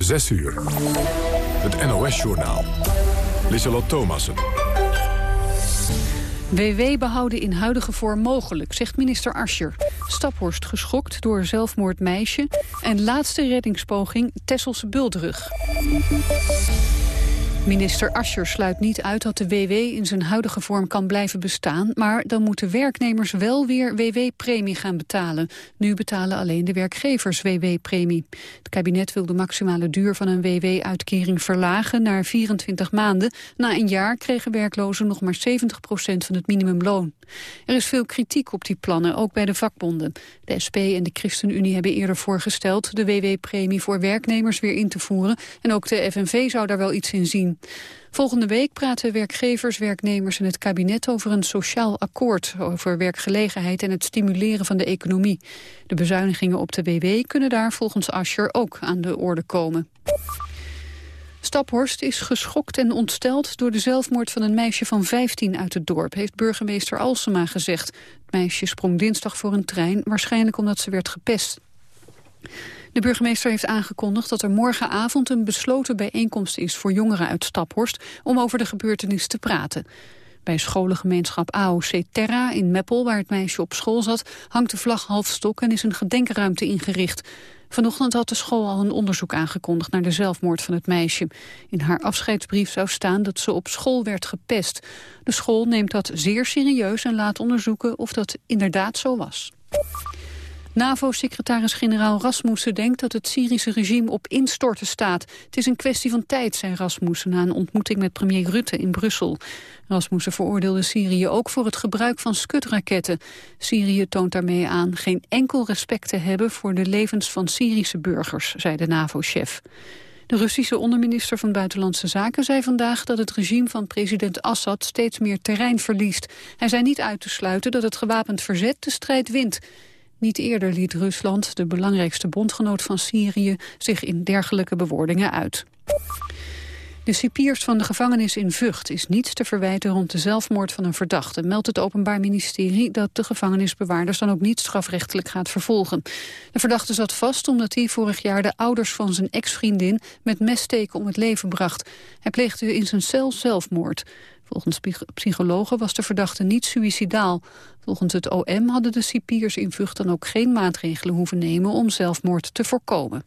6 uur. Het NOS-journaal. Lieselot Thomassen. WW behouden in huidige vorm mogelijk, zegt minister Ascher. Staphorst geschokt door zelfmoord meisje... en laatste reddingspoging Tesselse Buldrug. Minister Ascher sluit niet uit dat de WW in zijn huidige vorm kan blijven bestaan, maar dan moeten werknemers wel weer WW-premie gaan betalen. Nu betalen alleen de werkgevers WW-premie. Het kabinet wil de maximale duur van een WW-uitkering verlagen naar 24 maanden. Na een jaar kregen werklozen nog maar 70 procent van het minimumloon. Er is veel kritiek op die plannen, ook bij de vakbonden. De SP en de ChristenUnie hebben eerder voorgesteld de WW-premie voor werknemers weer in te voeren. En ook de FNV zou daar wel iets in zien. Volgende week praten werkgevers, werknemers en het kabinet over een sociaal akkoord over werkgelegenheid en het stimuleren van de economie. De bezuinigingen op de WW kunnen daar volgens Ascher ook aan de orde komen. Staphorst is geschokt en ontsteld door de zelfmoord van een meisje van 15 uit het dorp, heeft burgemeester Alsema gezegd. Het meisje sprong dinsdag voor een trein, waarschijnlijk omdat ze werd gepest. De burgemeester heeft aangekondigd dat er morgenavond een besloten bijeenkomst is voor jongeren uit Staphorst om over de gebeurtenis te praten. Bij scholengemeenschap AOC Terra in Meppel, waar het meisje op school zat, hangt de vlag halfstok en is een gedenkruimte ingericht. Vanochtend had de school al een onderzoek aangekondigd naar de zelfmoord van het meisje. In haar afscheidsbrief zou staan dat ze op school werd gepest. De school neemt dat zeer serieus en laat onderzoeken of dat inderdaad zo was. NAVO-secretaris-generaal Rasmussen denkt dat het Syrische regime op instorten staat. Het is een kwestie van tijd, zei Rasmussen na een ontmoeting met premier Rutte in Brussel. Rasmussen veroordeelde Syrië ook voor het gebruik van skutraketten. Syrië toont daarmee aan geen enkel respect te hebben voor de levens van Syrische burgers, zei de NAVO-chef. De Russische onderminister van Buitenlandse Zaken zei vandaag dat het regime van president Assad steeds meer terrein verliest. Hij zei niet uit te sluiten dat het gewapend verzet de strijd wint. Niet eerder liet Rusland, de belangrijkste bondgenoot van Syrië, zich in dergelijke bewoordingen uit. De cipiers van de gevangenis in Vught is niets te verwijten rond de zelfmoord van een verdachte, meldt het Openbaar Ministerie dat de gevangenisbewaarders dan ook niet strafrechtelijk gaat vervolgen. De verdachte zat vast omdat hij vorig jaar de ouders van zijn ex-vriendin met messteken om het leven bracht. Hij pleegde in zijn cel zelfmoord. Volgens psychologen was de verdachte niet suicidaal. Volgens het OM hadden de cipiers in Vught dan ook geen maatregelen hoeven nemen om zelfmoord te voorkomen.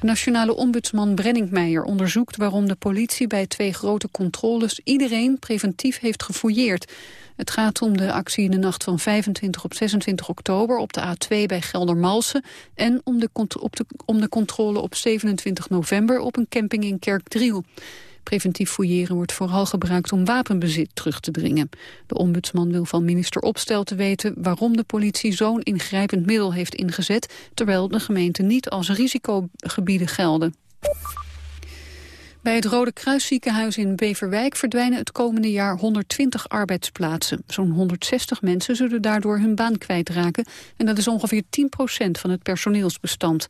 De nationale ombudsman Brenningmeijer onderzoekt waarom de politie bij twee grote controles iedereen preventief heeft gefouilleerd. Het gaat om de actie in de nacht van 25 op 26 oktober op de A2 bij Geldermalsen en om de, op de, om de controle op 27 november op een camping in Kerkdriel. Preventief fouilleren wordt vooral gebruikt om wapenbezit terug te dringen. De ombudsman wil van minister Opstel te weten waarom de politie zo'n ingrijpend middel heeft ingezet, terwijl de gemeenten niet als risicogebieden gelden. Bij het Rode Kruisziekenhuis in Beverwijk verdwijnen het komende jaar 120 arbeidsplaatsen. Zo'n 160 mensen zullen daardoor hun baan kwijtraken en dat is ongeveer 10% van het personeelsbestand.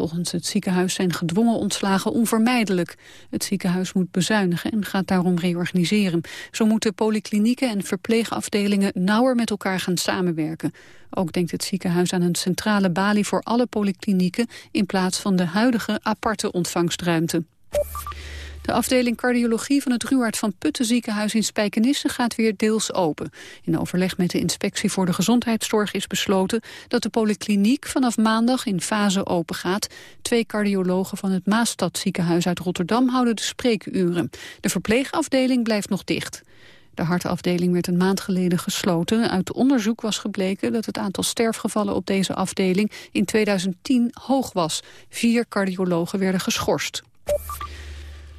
Volgens het ziekenhuis zijn gedwongen ontslagen onvermijdelijk. Het ziekenhuis moet bezuinigen en gaat daarom reorganiseren. Zo moeten polyklinieken en verpleegafdelingen nauwer met elkaar gaan samenwerken. Ook denkt het ziekenhuis aan een centrale balie voor alle polyklinieken... in plaats van de huidige aparte ontvangstruimte. De afdeling cardiologie van het Ruwaard van Putten ziekenhuis in Spijkenisse gaat weer deels open. In overleg met de inspectie voor de gezondheidszorg is besloten dat de polykliniek vanaf maandag in fase open gaat. Twee cardiologen van het Maastad ziekenhuis uit Rotterdam houden de spreekuren. De verpleegafdeling blijft nog dicht. De hartafdeling werd een maand geleden gesloten. Uit onderzoek was gebleken dat het aantal sterfgevallen op deze afdeling in 2010 hoog was. Vier cardiologen werden geschorst.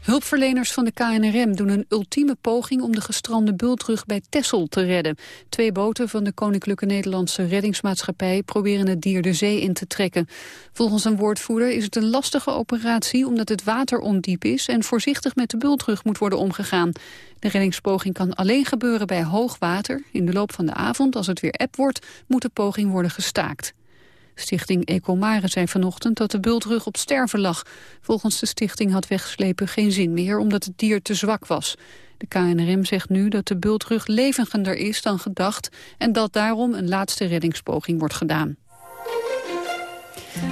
Hulpverleners van de KNRM doen een ultieme poging om de gestrande bultrug bij Texel te redden. Twee boten van de Koninklijke Nederlandse Reddingsmaatschappij proberen het dier de zee in te trekken. Volgens een woordvoerder is het een lastige operatie omdat het water ondiep is en voorzichtig met de bultrug moet worden omgegaan. De reddingspoging kan alleen gebeuren bij hoog water. In de loop van de avond, als het weer eb wordt, moet de poging worden gestaakt. Stichting Ecomare zei vanochtend dat de bultrug op sterven lag. Volgens de stichting had wegslepen geen zin meer omdat het dier te zwak was. De KNRM zegt nu dat de bultrug levender is dan gedacht... en dat daarom een laatste reddingspoging wordt gedaan.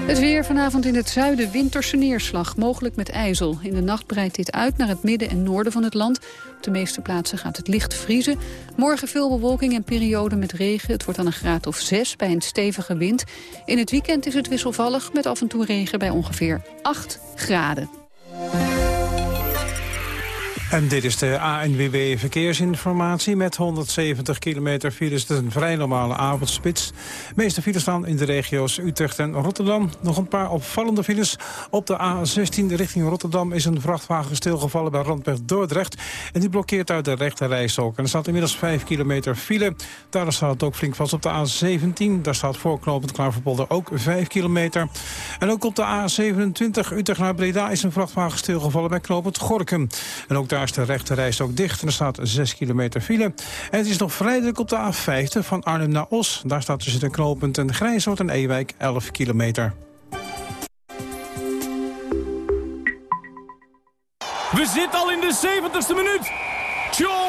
Het weer vanavond in het zuiden winterse neerslag, mogelijk met ijzel. In de nacht breidt dit uit naar het midden en noorden van het land. Op de meeste plaatsen gaat het licht vriezen. Morgen veel bewolking en perioden met regen. Het wordt dan een graad of 6 bij een stevige wind. In het weekend is het wisselvallig met af en toe regen bij ongeveer 8 graden. En dit is de ANWB Verkeersinformatie. Met 170 kilometer files. Het is een vrij normale avondspits. De meeste files staan in de regio's Utrecht en Rotterdam. Nog een paar opvallende files. Op de A16 richting Rotterdam is een vrachtwagen stilgevallen bij Randweg Dordrecht. En die blokkeert uit de rechte. En er staat inmiddels 5 kilometer file. Daar staat het ook flink vast op de A17. Daar staat voorknopend Klaverpolder ook 5 kilometer. En ook op de A27 Utrecht naar Breda is een vrachtwagen stilgevallen bij knooppunt Gorkum. En ook daar daar is de rechte ook dicht en er staat 6 kilometer file. En het is nog vrij op de A50 van Arnhem naar Os. Daar staat tussen de knooppunt en Grijshoort en Ewijk 11 kilometer. We zitten al in de 70ste minuut. Jongen,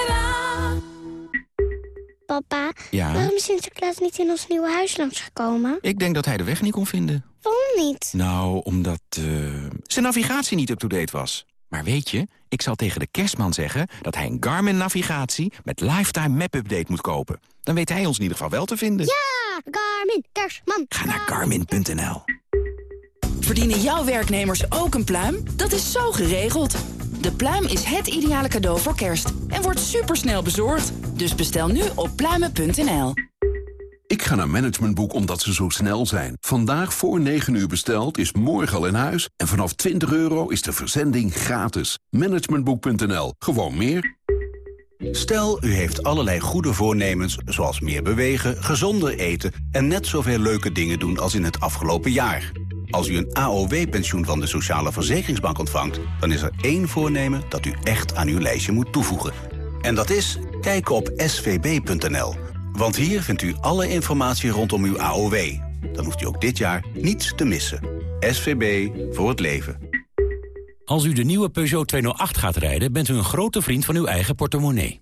Papa, Ja? waarom is Sinterklaas niet in ons nieuwe huis langsgekomen? Ik denk dat hij de weg niet kon vinden. Waarom niet? Nou, omdat eh, zijn navigatie niet up-to-date was. Maar weet je, ik zal tegen de kerstman zeggen... dat hij een Garmin-navigatie met Lifetime Map-update moet kopen. Dan weet hij ons in ieder geval wel te vinden. Ja, Garmin, Kersman. Ga naar garmin.nl. Verdienen jouw werknemers ook een pluim? Dat is zo geregeld. De pluim is het ideale cadeau voor kerst en wordt supersnel bezorgd. Dus bestel nu op pluimen.nl. Ik ga naar Managementboek omdat ze zo snel zijn. Vandaag voor 9 uur besteld is morgen al in huis. En vanaf 20 euro is de verzending gratis. Managementboek.nl. Gewoon meer. Stel, u heeft allerlei goede voornemens, zoals meer bewegen, gezonder eten... en net zoveel leuke dingen doen als in het afgelopen jaar. Als u een AOW-pensioen van de Sociale Verzekeringsbank ontvangt... dan is er één voornemen dat u echt aan uw lijstje moet toevoegen. En dat is kijken op svb.nl. Want hier vindt u alle informatie rondom uw AOW. Dan hoeft u ook dit jaar niets te missen. SVB voor het leven. Als u de nieuwe Peugeot 208 gaat rijden, bent u een grote vriend van uw eigen portemonnee.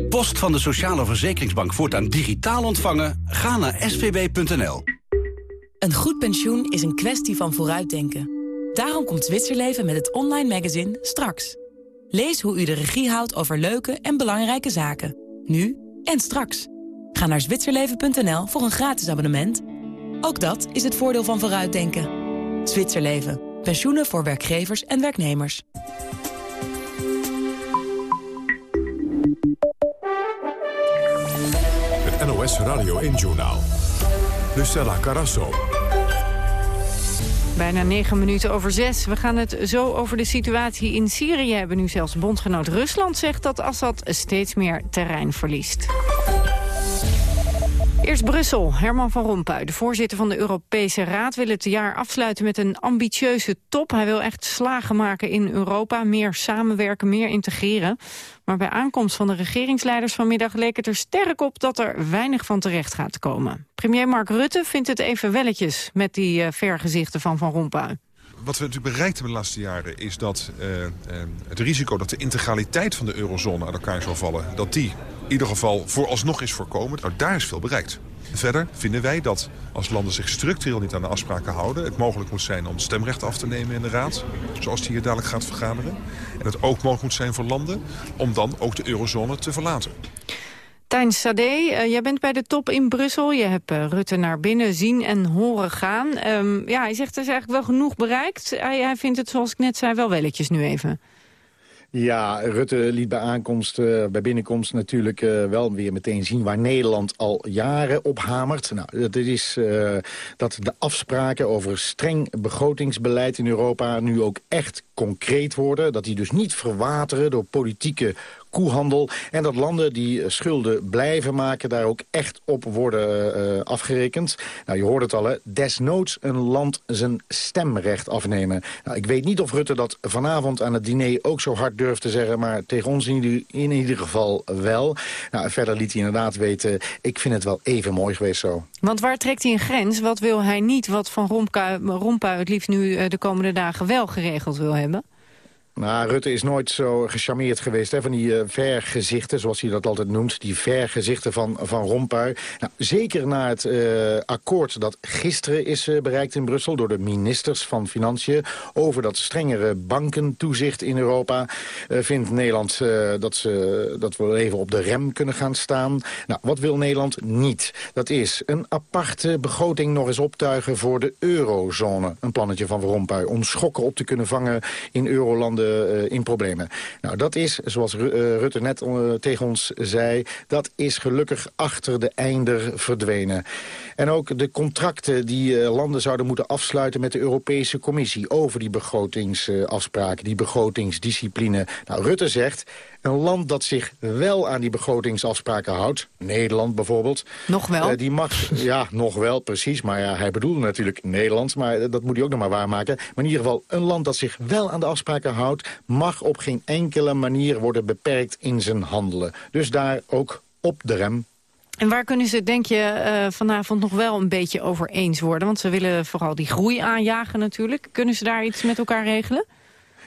Post van de Sociale Verzekeringsbank voortaan digitaal ontvangen? Ga naar svb.nl. Een goed pensioen is een kwestie van vooruitdenken. Daarom komt Zwitserleven met het online magazine Straks. Lees hoe u de regie houdt over leuke en belangrijke zaken. Nu en straks. Ga naar zwitserleven.nl voor een gratis abonnement. Ook dat is het voordeel van vooruitdenken. Zwitserleven. Pensioenen voor werkgevers en werknemers. NOS Radio 1-journaal. Lucella Carasso. Bijna negen minuten over zes. We gaan het zo over de situatie in Syrië hebben. Nu zelfs bondgenoot Rusland zegt dat Assad steeds meer terrein verliest. Eerst Brussel. Herman van Rompuy, de voorzitter van de Europese Raad... wil het jaar afsluiten met een ambitieuze top. Hij wil echt slagen maken in Europa, meer samenwerken, meer integreren. Maar bij aankomst van de regeringsleiders vanmiddag... leek het er sterk op dat er weinig van terecht gaat komen. Premier Mark Rutte vindt het even welletjes met die uh, vergezichten van Van Rompuy wat we natuurlijk bereikt hebben de laatste jaren... is dat uh, uh, het risico dat de integraliteit van de eurozone uit elkaar zal vallen... dat die ieder geval vooralsnog is voorkomen. Nou, daar is veel bereikt. Verder vinden wij dat als landen zich structureel niet aan de afspraken houden... het mogelijk moet zijn om stemrecht af te nemen in de Raad... zoals die hier dadelijk gaat vergaderen. En het ook mogelijk moet zijn voor landen om dan ook de eurozone te verlaten. Tijn Sade, uh, jij bent bij de top in Brussel. Je hebt uh, Rutte naar binnen zien en horen gaan. Um, ja, hij zegt er is eigenlijk wel genoeg bereikt. Hij, hij vindt het, zoals ik net zei, wel welletjes nu even. Ja, Rutte liet bij aankomst, uh, bij binnenkomst natuurlijk uh, wel weer meteen zien waar Nederland al jaren op hamert. Nou, dat is uh, dat de afspraken over streng begrotingsbeleid in Europa nu ook echt concreet worden. Dat die dus niet verwateren door politieke koehandel. En dat landen die schulden blijven maken daar ook echt op worden uh, afgerekend. Nou, je hoort het al, hè. desnoods een land zijn stemrecht afnemen. Nou, ik weet niet of Rutte dat vanavond aan het diner ook zo hard durft te zeggen... maar tegen ons in in ieder geval wel. Nou, verder liet hij inderdaad weten, ik vind het wel even mooi geweest zo. Want waar trekt hij een grens? Wat wil hij niet, wat Van Rompuy het liefst nu de komende dagen wel geregeld wil hebben? Nou, Rutte is nooit zo gecharmeerd geweest hè, van die uh, vergezichten, zoals hij dat altijd noemt. Die vergezichten van, van Rompuy. Nou, zeker na het uh, akkoord dat gisteren is uh, bereikt in Brussel... door de ministers van Financiën over dat strengere bankentoezicht in Europa... vindt Nederland dat, ze, dat we even op de rem kunnen gaan staan. Nou, wat wil Nederland niet? Dat is een aparte begroting nog eens optuigen voor de eurozone. Een plannetje van Rompuy om schokken op te kunnen vangen in eurolanden uh, in problemen. Nou, dat is, zoals Rutte net uh, tegen ons zei... dat is gelukkig achter de einder verdwenen. En ook de contracten die landen zouden moeten afsluiten... met de Europese Commissie over die begrotingsafspraken... die begrotingsdiscipline. Nou, Rutte zegt... Een land dat zich wel aan die begrotingsafspraken houdt, Nederland bijvoorbeeld... Nog wel? Uh, die mag, ja, nog wel, precies. Maar ja, hij bedoelde natuurlijk Nederland, maar dat moet hij ook nog maar waarmaken. Maar in ieder geval, een land dat zich wel aan de afspraken houdt... mag op geen enkele manier worden beperkt in zijn handelen. Dus daar ook op de rem en waar kunnen ze, denk je, uh, vanavond nog wel een beetje over eens worden? Want ze willen vooral die groei aanjagen natuurlijk. Kunnen ze daar iets met elkaar regelen?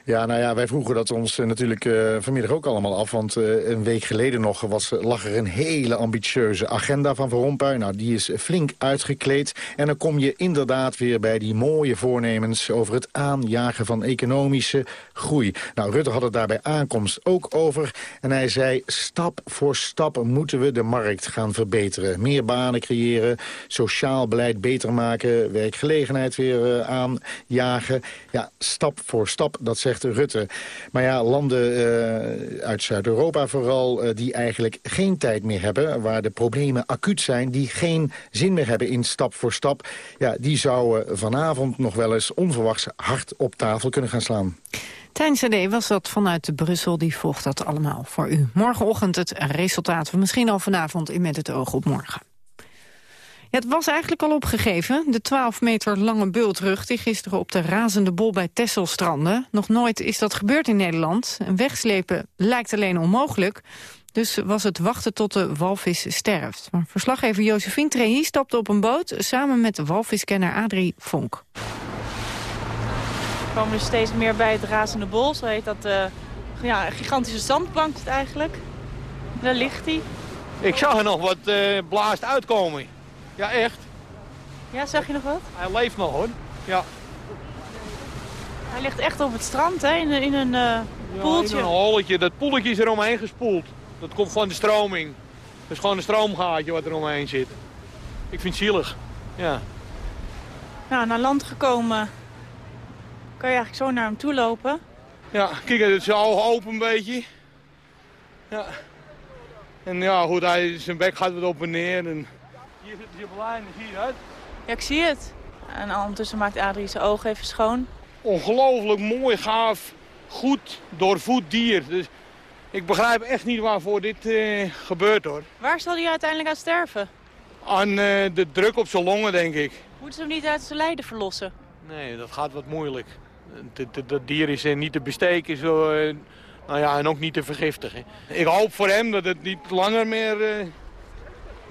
Ja, nou ja, wij vroegen dat ons uh, natuurlijk uh, vanmiddag ook allemaal af. Want uh, een week geleden nog was, lag er een hele ambitieuze agenda van Van Rompuy. Nou, die is flink uitgekleed. En dan kom je inderdaad weer bij die mooie voornemens... over het aanjagen van economische groei. Nou, Rutte had het daar bij aankomst ook over. En hij zei, stap voor stap moeten we de markt gaan verbeteren. Meer banen creëren, sociaal beleid beter maken... werkgelegenheid weer aanjagen. Ja, stap voor stap, dat zegt Rutte. Maar ja, landen uh, uit Zuid-Europa vooral... Uh, die eigenlijk geen tijd meer hebben... waar de problemen acuut zijn... die geen zin meer hebben in stap voor stap... Ja, die zouden vanavond nog wel eens onverwachts hard op tafel kunnen gaan slaan. Tijn CD was dat vanuit Brussel, die volgt dat allemaal voor u. Morgenochtend het resultaat, misschien al vanavond in Met het oog op morgen het was eigenlijk al opgegeven. De 12 meter lange bultrug die gisteren op de razende bol bij Texel strandde. Nog nooit is dat gebeurd in Nederland. Een wegslepen lijkt alleen onmogelijk. Dus was het wachten tot de walvis sterft. Maar verslaggever Josephine Trehi stapte op een boot... samen met de walviskenner Adrie Vonk. We komen dus steeds meer bij het razende bol. Zo heet dat uh, ja, een gigantische zandplank eigenlijk. Daar ligt hij. Ik zag er nog wat uh, blaast uitkomen. Ja, echt. Ja, zag je nog wat? Hij leeft nog hoor. Ja. Hij ligt echt op het strand, hè? In, in een uh, poeltje. in een holletje. Dat poeltje is er omheen gespoeld. Dat komt van de stroming. Dat is gewoon een stroomgaatje wat er omheen zit. Ik vind het zielig. Ja. Nou, naar land gekomen kan je eigenlijk zo naar hem toe lopen. Ja, kijk, het is al open een beetje. Ja. En ja, goed, hij, zijn bek gaat wat op en neer. En hier zit hij op lijn, zie je het? Ja, ik zie het. En ondertussen maakt Adrie zijn ogen even schoon. Ongelooflijk mooi, gaaf, goed, doorvoed dier. Dus ik begrijp echt niet waarvoor dit uh, gebeurt hoor. Waar zal hij uiteindelijk aan sterven? Aan uh, de druk op zijn longen, denk ik. Moeten ze hem niet uit zijn lijden verlossen? Nee, dat gaat wat moeilijk. Dat dier is uh, niet te besteken zo, nou ja, en ook niet te vergiftigen. Ik hoop voor hem dat het niet langer meer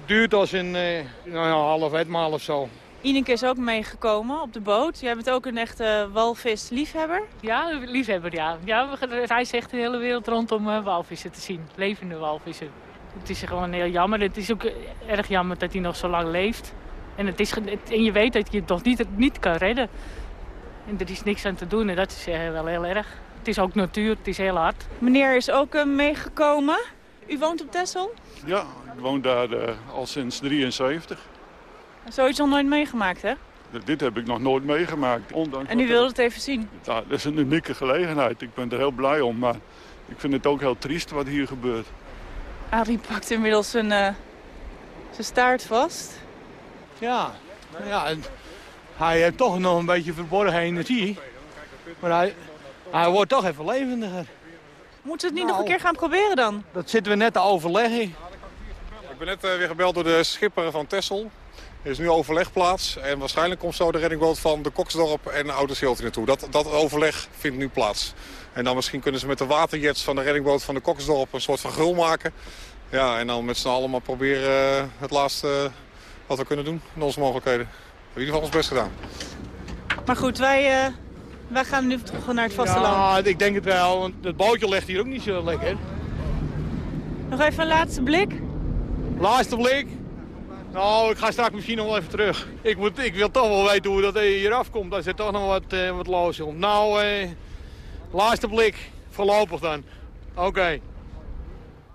duurt als een uh, nou ja, half etmaal of zo. Ineke is ook meegekomen op de boot. Jij bent ook een echte walvis-liefhebber? Ja, liefhebber, ja. ja hij zegt de hele wereld rondom uh, walvissen te zien. Levende walvissen. Het is gewoon heel jammer. Het is ook erg jammer dat hij nog zo lang leeft. En, het is, en je weet dat je het toch niet, niet kan redden. En er is niks aan te doen en dat is uh, wel heel erg. Het is ook natuur, het is heel hard. Meneer is ook meegekomen. U woont op Texel? Ja, ik woon daar uh, al sinds 73. Zoiets nog nooit meegemaakt, hè? Dit heb ik nog nooit meegemaakt. Ondanks en u wilde het even zien? Ja, dat is een unieke gelegenheid. Ik ben er heel blij om. Maar Ik vind het ook heel triest wat hier gebeurt. Arie pakt inmiddels zijn, eh, zijn staart vast. Ja, nou ja, en hij heeft toch nog een beetje verborgen energie. Maar hij, hij wordt toch even levendiger. Moeten we het niet nog een keer gaan proberen dan? Dat zitten we net te overleggen. Ik ben net eh, weer gebeld door de schipper van Tessel. Er is nu overleg plaats en waarschijnlijk komt zo de reddingboot van de Koksdorp en de Oude Schild naartoe. Dat, dat overleg vindt nu plaats. En dan misschien kunnen ze met de waterjets van de reddingboot van de Koksdorp een soort van gul maken. Ja, en dan met z'n allen maar proberen eh, het laatste eh, wat we kunnen doen in onze mogelijkheden. We hebben in ieder geval ons best gedaan. Maar goed, wij, eh, wij gaan nu terug naar het vasteland. Ja, ik denk het wel, want het bootje ligt hier ook niet zo lekker. Nog even een laatste blik. Laatste blik. Nou, ik ga straks misschien nog wel even terug. Ik, moet, ik wil toch wel weten hoe dat hier afkomt. Daar zit toch nog wat, uh, wat los om. Nou, eh, laatste blik. Voorlopig dan. Oké.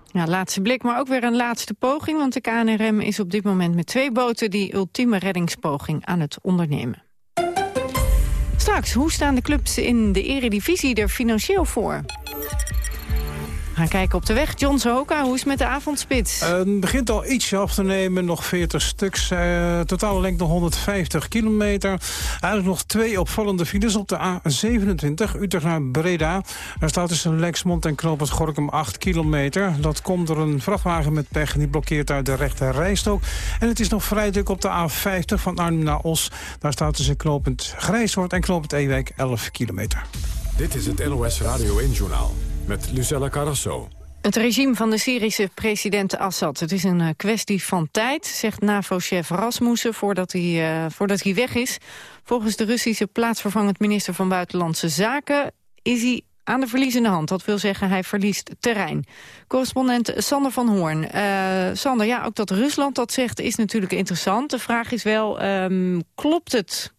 Ja, laatste blik, maar ook weer een laatste poging... want de KNRM is op dit moment met twee boten... die ultieme reddingspoging aan het ondernemen. Straks, hoe staan de clubs in de eredivisie er financieel voor? We gaan kijken op de weg. John Sohoka, hoe is het met de avondspits? Uh, het begint al ietsje af te nemen, nog 40 stuks. Uh, totale lengte nog 150 kilometer. Eigenlijk nog twee opvallende files op de A27, Utrecht naar Breda. Daar staat tussen Lexmond en Knoop het Gorkum 8 kilometer. Dat komt door een vrachtwagen met pech die blokkeert uit de rechte rijstok. En het is nog vrij druk op de A50 van Arnhem naar Os. Daar staat tussen knooppunt Grijshoort en knooppunt Ewijk 11 kilometer. Dit is het NOS Radio 1-journaal met Lucella Carrasso. Het regime van de Syrische president Assad. Het is een kwestie van tijd, zegt NAVO-chef Rasmussen voordat hij, uh, voordat hij weg is. Volgens de Russische plaatsvervangend minister van Buitenlandse Zaken... is hij aan de verliezende hand. Dat wil zeggen, hij verliest terrein. Correspondent Sander van Hoorn. Uh, Sander, ja, ook dat Rusland dat zegt is natuurlijk interessant. De vraag is wel, um, klopt het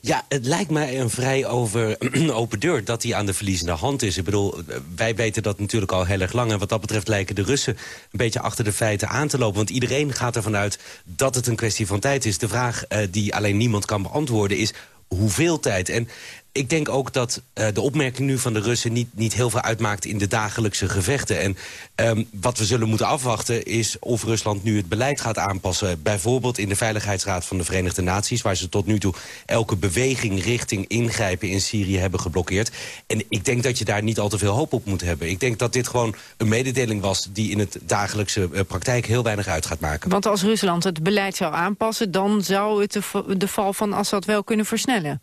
ja, het lijkt mij een vrij over, open deur dat hij aan de verliezende hand is. Ik bedoel, wij weten dat natuurlijk al heel erg lang. En wat dat betreft lijken de Russen een beetje achter de feiten aan te lopen. Want iedereen gaat ervan uit dat het een kwestie van tijd is. De vraag uh, die alleen niemand kan beantwoorden is hoeveel tijd. En ik denk ook dat uh, de opmerking nu van de Russen niet, niet heel veel uitmaakt in de dagelijkse gevechten. En um, wat we zullen moeten afwachten is of Rusland nu het beleid gaat aanpassen. Bijvoorbeeld in de Veiligheidsraad van de Verenigde Naties... waar ze tot nu toe elke beweging richting ingrijpen in Syrië hebben geblokkeerd. En ik denk dat je daar niet al te veel hoop op moet hebben. Ik denk dat dit gewoon een mededeling was die in het dagelijkse uh, praktijk heel weinig uit gaat maken. Want als Rusland het beleid zou aanpassen... dan zou het de val van Assad wel kunnen versnellen.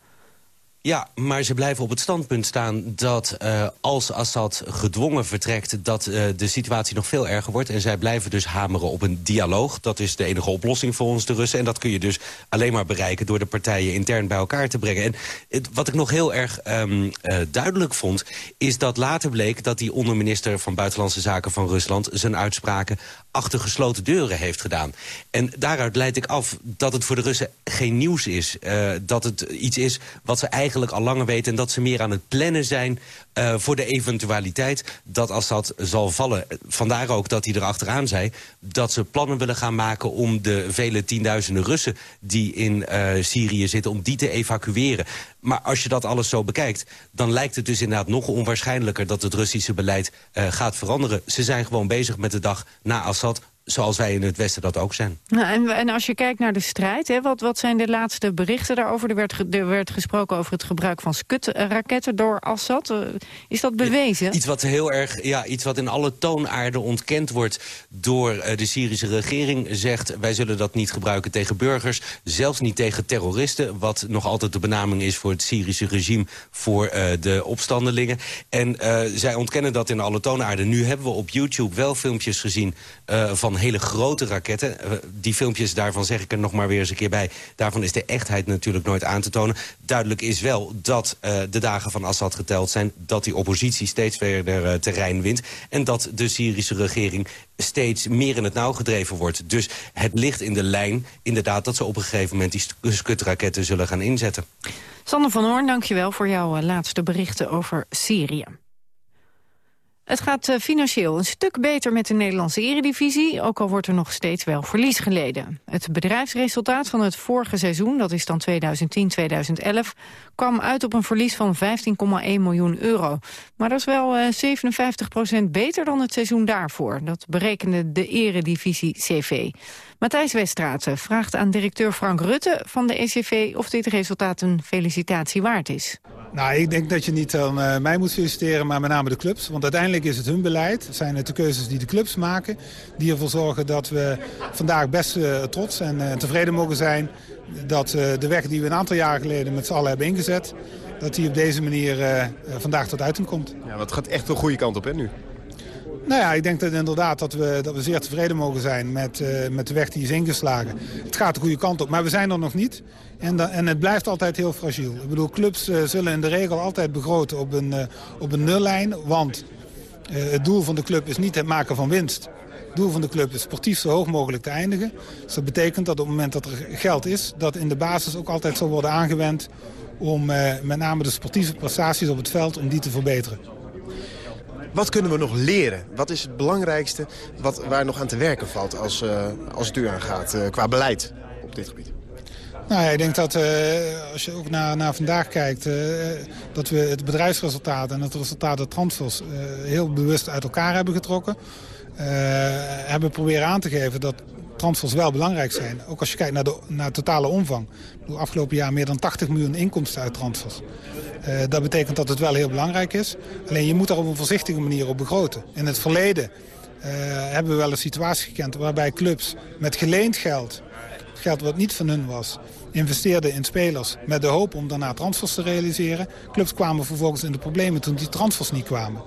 Ja, maar ze blijven op het standpunt staan dat uh, als Assad gedwongen vertrekt... dat uh, de situatie nog veel erger wordt. En zij blijven dus hameren op een dialoog. Dat is de enige oplossing voor ons, de Russen. En dat kun je dus alleen maar bereiken door de partijen intern bij elkaar te brengen. En wat ik nog heel erg um, uh, duidelijk vond... is dat later bleek dat die onderminister van Buitenlandse Zaken van Rusland... zijn uitspraken achter gesloten deuren heeft gedaan. En daaruit leid ik af dat het voor de Russen geen nieuws is. dat het iets is wat ze eigenlijk eigenlijk al langer weten... en dat ze meer aan het plannen zijn uh, voor de eventualiteit dat Assad zal vallen. Vandaar ook dat hij erachteraan zei dat ze plannen willen gaan maken... om de vele tienduizenden Russen die in uh, Syrië zitten... om die te evacueren. Maar als je dat alles zo bekijkt, dan lijkt het dus inderdaad nog onwaarschijnlijker... dat het Russische beleid uh, gaat veranderen. Ze zijn gewoon bezig met de dag na Assad zoals wij in het Westen dat ook zijn. Nou, en, en, als je kijkt naar de strijd, hè, wat, wat zijn de laatste berichten daarover? Er werd, er werd gesproken over het gebruik van skutraketten door Assad. Uh, is dat bewezen? Iets wat heel erg, ja, iets wat in alle toonaarden ontkend wordt door uh, de Syrische regering. Zegt, wij zullen dat niet gebruiken tegen burgers, zelfs niet tegen terroristen. Wat nog altijd de benaming is voor het Syrische regime voor uh, de opstandelingen. En zij ontkennen dat in alle toonaarden. Nu hebben we op YouTube wel filmpjes gezien van hele grote raketten. Uh, die filmpjes, daarvan zeg ik er nog maar weer eens een keer bij... daarvan is de echtheid natuurlijk nooit aan te tonen. Duidelijk is wel dat uh, de dagen van Assad geteld zijn... dat die oppositie steeds verder uh, terrein wint... en dat de Syrische regering steeds meer in het nauw gedreven wordt. Dus het ligt in de lijn inderdaad dat ze op een gegeven moment... die skutraketten zullen gaan inzetten. Sander van Hoorn, dankjewel voor jouw laatste berichten over Syrië. Het gaat uh, financieel een stuk beter met de Nederlandse eredivisie, ook al wordt er nog steeds wel verlies geleden. Het bedrijfsresultaat van het vorige seizoen, dat is dan 2010-2011, kwam uit op een verlies van 15,1 miljoen euro. Maar dat is wel uh, 57 procent beter dan het seizoen daarvoor. Dat berekende de eredivisie CV. Matthijs Westraat vraagt aan directeur Frank Rutte van de ECV of dit resultaat een felicitatie waard is. Nou, ik denk dat je niet aan uh, mij moet feliciteren, maar met name de clubs. Want uiteindelijk is het hun beleid. Het zijn het de keuzes die de clubs maken. Die ervoor zorgen dat we vandaag best uh, trots en uh, tevreden mogen zijn. Dat de weg die we een aantal jaar geleden met z'n allen hebben ingezet... dat die op deze manier vandaag tot uiting komt. Ja, dat gaat echt de goede kant op, hè, nu? Nou ja, ik denk dat inderdaad dat we, dat we zeer tevreden mogen zijn met, uh, met de weg die is ingeslagen. Het gaat de goede kant op, maar we zijn er nog niet. En, en het blijft altijd heel fragiel. Ik bedoel, clubs uh, zullen in de regel altijd begroten op een, uh, op een nullijn. Want het doel van de club is niet het maken van winst. Het doel van de club is sportief zo hoog mogelijk te eindigen. Dus dat betekent dat op het moment dat er geld is... dat in de basis ook altijd zal worden aangewend... om met name de sportieve prestaties op het veld om die te verbeteren. Wat kunnen we nog leren? Wat is het belangrijkste wat, waar nog aan te werken valt als, uh, als het u aangaat uh, qua beleid op dit gebied? Nou ja, ik denk dat uh, als je ook naar, naar vandaag kijkt... dat we het bedrijfsresultaat en het resultaat de transfers heel bewust uit elkaar hebben getrokken. hebben proberen aan te geven dat transfers wel belangrijk zijn. Ook als je kijkt naar de, naar de totale omvang. Bedoel, afgelopen jaar meer dan 80 miljoen inkomsten uit transfers. Uh, dat betekent dat het wel heel belangrijk is. Alleen je moet daar op een voorzichtige manier op begroten. In het verleden uh, hebben we wel een situatie gekend waarbij clubs met geleend geld, geld wat niet van hun was, investeerden in spelers met de hoop om daarna transfers te realiseren. Clubs kwamen vervolgens in de problemen toen die transfers niet kwamen.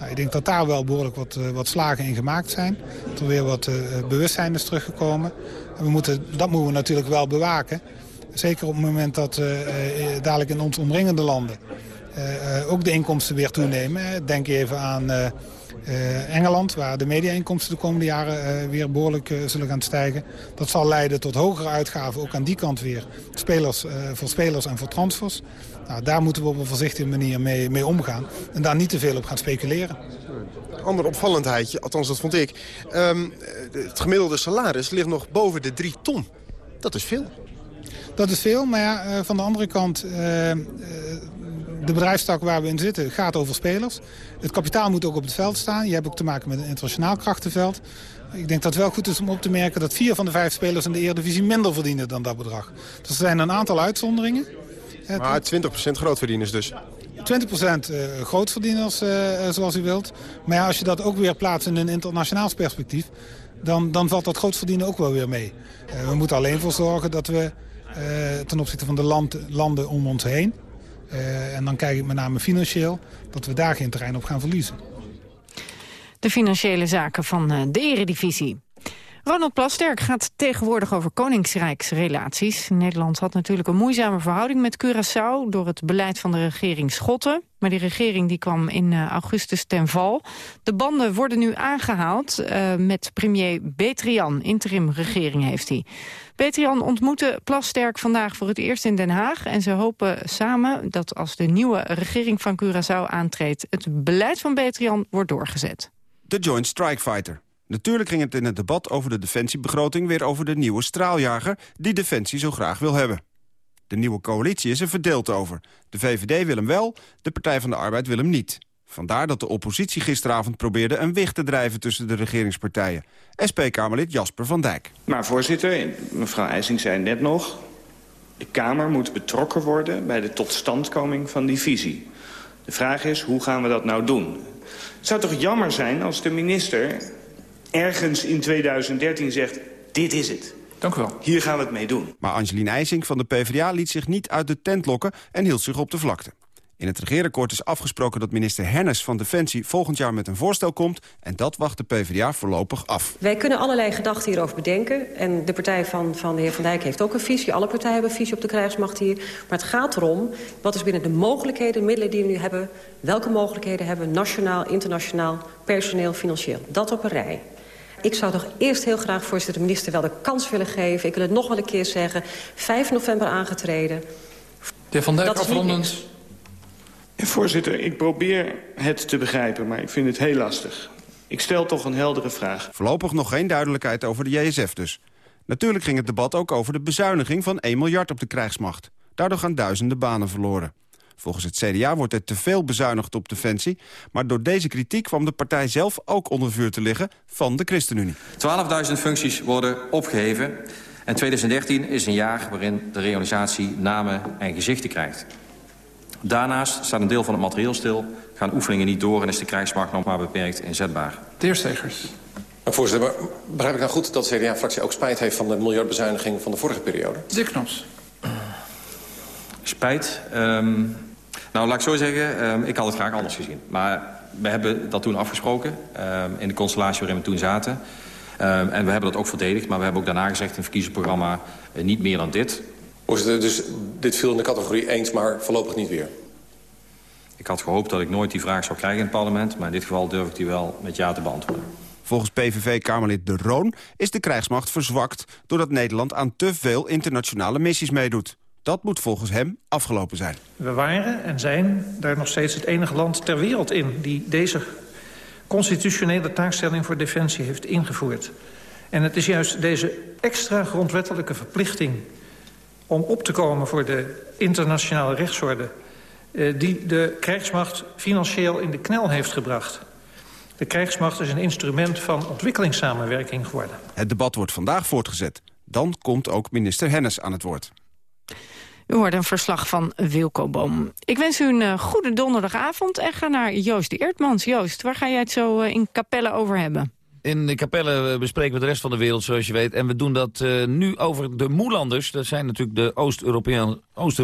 Nou, ik denk dat daar wel behoorlijk wat, uh, wat slagen in gemaakt zijn. Dat er weer wat uh, bewustzijn is teruggekomen. En we moeten, dat moeten we natuurlijk wel bewaken. Zeker op het moment dat dadelijk in ons omringende landen ook de inkomsten weer toenemen. Denk even aan Engeland, waar de media-inkomsten de komende jaren weer behoorlijk zullen gaan stijgen. Dat zal leiden tot hogere uitgaven, ook aan die kant weer. Spelers, voor spelers en voor transfers. Nou, daar moeten we op een voorzichtige manier mee, mee omgaan. En daar niet te veel op gaan speculeren. Ander opvallendheidje, althans dat vond ik. Um, het gemiddelde salaris ligt nog boven de 3 ton. Dat is veel. Dat is veel, maar ja, van de andere kant... Uh, de bedrijfstak waar we in zitten gaat over spelers. Het kapitaal moet ook op het veld staan. Je hebt ook te maken met een internationaal krachtenveld. Ik denk dat het wel goed is om op te merken dat vier van de vijf spelers in de Eredivisie minder verdienen dan dat bedrag. Dus er zijn een aantal uitzonderingen. Maar 20% grootverdieners dus? 20% uh, grootverdieners, uh, zoals u wilt. Maar ja, als je dat ook weer plaatst in een internationaals perspectief... dan, dan valt dat grootverdienen ook wel weer mee. We moeten alleen voor zorgen dat we ten opzichte van de land, landen om ons heen... en dan kijk ik met name financieel, dat we daar geen terrein op gaan verliezen. De financiële zaken van de eredivisie. Ronald Plasterk gaat tegenwoordig over koningsrijksrelaties. Nederland had natuurlijk een moeizame verhouding met Curaçao... door het beleid van de regering Schotten. Maar die regering die kwam in eh, augustus ten val. De banden worden nu aangehaald uh, met premier Betrian. Interim regering heeft hij. Betrian ontmoette Plasterk vandaag voor het eerst in Den Haag. En ze hopen samen dat als de nieuwe regering van Curaçao aantreedt... het beleid van Betrian wordt doorgezet. De Joint Strike Fighter. Natuurlijk ging het in het debat over de defensiebegroting weer over de nieuwe straaljager die Defensie zo graag wil hebben. De nieuwe coalitie is er verdeeld over. De VVD wil hem wel, de Partij van de Arbeid wil hem niet. Vandaar dat de oppositie gisteravond probeerde een wicht te drijven tussen de regeringspartijen. SP-Kamerlid Jasper van Dijk. Maar voorzitter, mevrouw IJsing zei net nog... de Kamer moet betrokken worden bij de totstandkoming van die visie. De vraag is, hoe gaan we dat nou doen? Het zou toch jammer zijn als de minister ergens in 2013 zegt, dit is het. Dank u wel. Hier gaan we het mee doen. Maar Angelien IJsing van de PvdA liet zich niet uit de tent lokken en hield zich op de vlakte. In het regeerakkoord is afgesproken dat minister Hennis van Defensie volgend jaar met een voorstel komt. En dat wacht de PvdA voorlopig af. Wij kunnen allerlei gedachten hierover bedenken. En de partij van, van de heer Van Dijk heeft ook een visie. Alle partijen hebben een visie op de krijgsmacht hier. Maar het gaat erom, wat is binnen de mogelijkheden, middelen die we nu hebben... welke mogelijkheden hebben we nationaal, internationaal, personeel, financieel. Dat op een rij. Ik zou toch eerst heel graag, voorzitter, de minister wel de kans willen geven. Ik wil het nog wel een keer zeggen. 5 november aangetreden. De heer Van Dijk, afrondend. Voorzitter, ik probeer het te begrijpen, maar ik vind het heel lastig. Ik stel toch een heldere vraag. Voorlopig nog geen duidelijkheid over de JSF dus. Natuurlijk ging het debat ook over de bezuiniging van 1 miljard op de krijgsmacht. Daardoor gaan duizenden banen verloren. Volgens het CDA wordt er te veel bezuinigd op defensie... maar door deze kritiek kwam de partij zelf ook onder vuur te liggen van de ChristenUnie. 12.000 functies worden opgeheven. En 2013 is een jaar waarin de realisatie namen en gezichten krijgt. Daarnaast staat een deel van het materieel stil, gaan oefeningen niet door... en is de krijgsmacht nog maar beperkt inzetbaar. De heer Stegers. Voorzitter, maar begrijp ik nou goed dat de CDA-fractie ook spijt heeft... van de miljardbezuiniging van de vorige periode? De Knops. Spijt? Um, nou, laat ik zo zeggen, um, ik had het graag anders gezien. Maar we hebben dat toen afgesproken, um, in de constellatie waarin we toen zaten. en we hebben dat ook verdedigd, maar we hebben ook daarna gezegd... in het verkiezingsprogramma uh, niet meer dan dit. Voorzitter, dus dit viel in de categorie eens, maar voorlopig niet weer? Ik had gehoopt dat ik nooit die vraag zou krijgen in het parlement... maar in dit geval durf ik die wel met ja te beantwoorden. Volgens PVV-Kamerlid De Roon is de krijgsmacht verzwakt... doordat Nederland aan te veel internationale missies meedoet. Dat moet volgens hem afgelopen zijn. We waren en zijn daar nog steeds het enige land ter wereld in... die deze constitutionele taakstelling voor defensie heeft ingevoerd. En het is juist deze extra grondwettelijke verplichting... om op te komen voor de internationale rechtsorde... Eh, die de krijgsmacht financieel in de knel heeft gebracht. De krijgsmacht is een instrument van ontwikkelingssamenwerking geworden. Het debat wordt vandaag voortgezet. Dan komt ook minister Hennis aan het woord. U hoort een verslag van Wilco Boom. Ik wens u een uh, goede donderdagavond en ga naar Joost de Eertmans. Joost, waar ga jij het zo uh, in Capelle over hebben? In de Capelle bespreken we de rest van de wereld, zoals je weet. En we doen dat nu over de Moelanders. Dat zijn natuurlijk de Oost-Europeaanse, Oost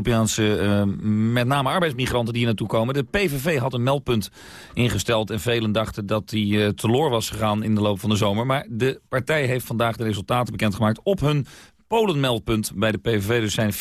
met name arbeidsmigranten die hier naartoe komen. De PVV had een meldpunt ingesteld en velen dachten dat die teloor was gegaan in de loop van de zomer. Maar de partij heeft vandaag de resultaten bekendgemaakt op hun Polenmeldpunt bij de PVV. Dus zijn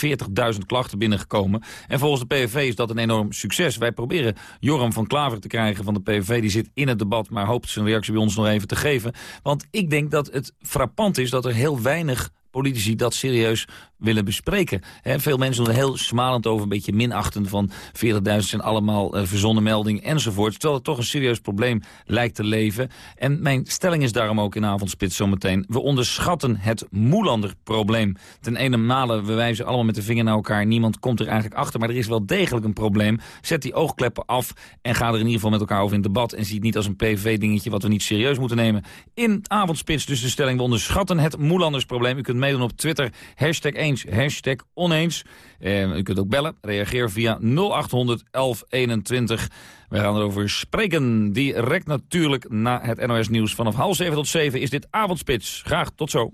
40.000 klachten binnengekomen. En volgens de PVV is dat een enorm succes. Wij proberen Joram van Klaver te krijgen van de PVV. Die zit in het debat, maar hoopt zijn reactie bij ons nog even te geven. Want ik denk dat het frappant is dat er heel weinig politici dat serieus willen bespreken. veel mensen doen er heel smalend over, een beetje minachtend van 40.000 zijn allemaal uh, verzonnen meldingen enzovoort. Terwijl het toch een serieus probleem lijkt te leven. En mijn stelling is daarom ook in avondspits zometeen. We onderschatten het Moelander-probleem. Ten ene male, we wijzen allemaal met de vinger naar elkaar. Niemand komt er eigenlijk achter, maar er is wel degelijk een probleem. Zet die oogkleppen af en ga er in ieder geval met elkaar over in debat. En zie het niet als een PV-dingetje wat we niet serieus moeten nemen. In avondspits dus de stelling, we onderschatten het Moelanders-probleem. U kunt meedoen op Twitter, hashtag hashtag oneens. En u kunt ook bellen, reageer via 0800 1121. We gaan erover spreken, direct natuurlijk na het NOS Nieuws. Vanaf half 7 tot 7 is dit Avondspits. Graag tot zo.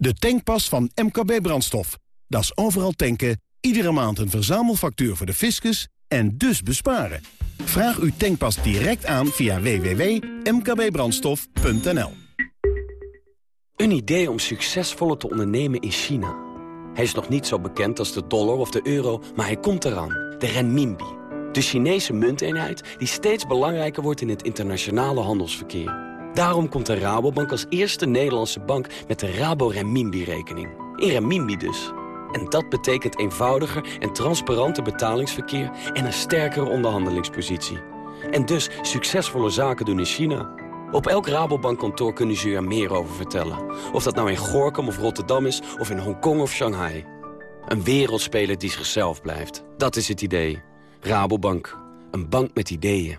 De tankpas van MKB Brandstof. Dat is overal tanken, iedere maand een verzamelfactuur voor de fiscus en dus besparen. Vraag uw tankpas direct aan via www.mkbbrandstof.nl Een idee om succesvoller te ondernemen in China. Hij is nog niet zo bekend als de dollar of de euro, maar hij komt eraan. De renminbi. De Chinese munteenheid die steeds belangrijker wordt in het internationale handelsverkeer. Daarom komt de Rabobank als eerste Nederlandse bank met de Rabo Renminbi-rekening. In renminbi dus. En dat betekent eenvoudiger en transparanter betalingsverkeer en een sterkere onderhandelingspositie. En dus succesvolle zaken doen in China. Op elk Rabobankkantoor kunnen ze u er meer over vertellen. Of dat nou in Gorkum of Rotterdam is, of in Hongkong of Shanghai. Een wereldspeler die zichzelf blijft. Dat is het idee. Rabobank. Een bank met ideeën.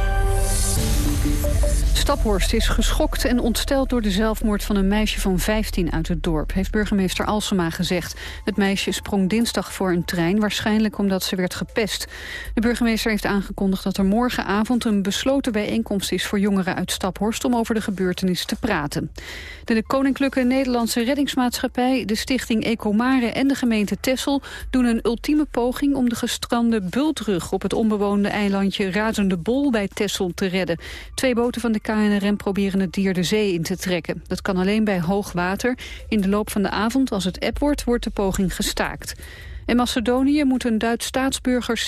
Staphorst is geschokt en ontsteld door de zelfmoord van een meisje van 15 uit het dorp, heeft burgemeester Alsema gezegd. Het meisje sprong dinsdag voor een trein, waarschijnlijk omdat ze werd gepest. De burgemeester heeft aangekondigd dat er morgenavond een besloten bijeenkomst is voor jongeren uit Staphorst om over de gebeurtenis te praten. De Koninklijke Nederlandse Reddingsmaatschappij, de stichting Ecomare en de gemeente Tessel doen een ultieme poging om de gestrande bultrug op het onbewoonde eilandje Razende Bol bij Tessel te redden. Twee boten van de KNRM proberen het dier de zee in te trekken. Dat kan alleen bij hoog water. In de loop van de avond, als het eb wordt, wordt de poging gestaakt. In Macedonië moet een Duits staatsburger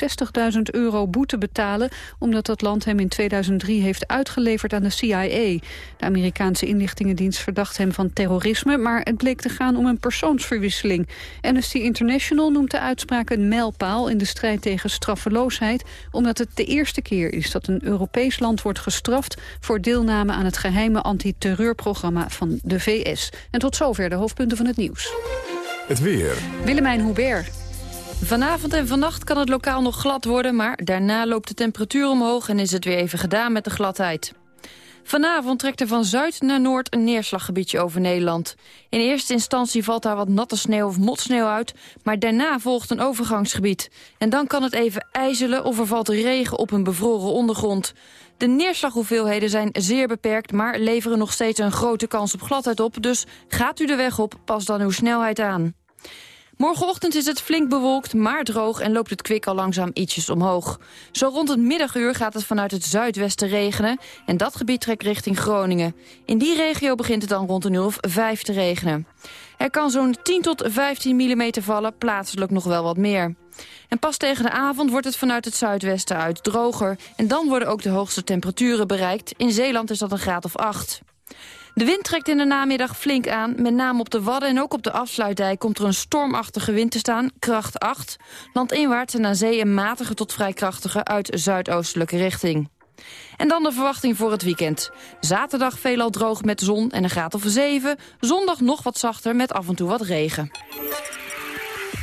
60.000 euro boete betalen... omdat dat land hem in 2003 heeft uitgeleverd aan de CIA. De Amerikaanse inlichtingendienst verdacht hem van terrorisme... maar het bleek te gaan om een persoonsverwisseling. Amnesty International noemt de uitspraak een mijlpaal... in de strijd tegen straffeloosheid... omdat het de eerste keer is dat een Europees land wordt gestraft... voor deelname aan het geheime antiterreurprogramma van de VS. En tot zover de hoofdpunten van het nieuws. Het weer. Willemijn Hubert. Vanavond en vannacht kan het lokaal nog glad worden... maar daarna loopt de temperatuur omhoog en is het weer even gedaan met de gladheid. Vanavond trekt er van zuid naar noord een neerslaggebiedje over Nederland. In eerste instantie valt daar wat natte sneeuw of motsneeuw uit... maar daarna volgt een overgangsgebied. En dan kan het even ijzelen of er valt regen op een bevroren ondergrond. De neerslaghoeveelheden zijn zeer beperkt... maar leveren nog steeds een grote kans op gladheid op. Dus gaat u de weg op, pas dan uw snelheid aan. Morgenochtend is het flink bewolkt, maar droog en loopt het kwik al langzaam ietsjes omhoog. Zo rond het middaguur gaat het vanuit het zuidwesten regenen en dat gebied trekt richting Groningen. In die regio begint het dan rond een uur of vijf te regenen. Er kan zo'n 10 tot 15 mm vallen, plaatselijk nog wel wat meer. En pas tegen de avond wordt het vanuit het zuidwesten uit droger... en dan worden ook de hoogste temperaturen bereikt. In Zeeland is dat een graad of 8. De wind trekt in de namiddag flink aan. Met name op de Wadden en ook op de afsluitdijk komt er een stormachtige wind te staan, kracht 8. Landinwaarts en aan zee een matige tot vrij krachtige uit zuidoostelijke richting. En dan de verwachting voor het weekend. Zaterdag veelal droog met zon en een graad of 7. Zondag nog wat zachter met af en toe wat regen.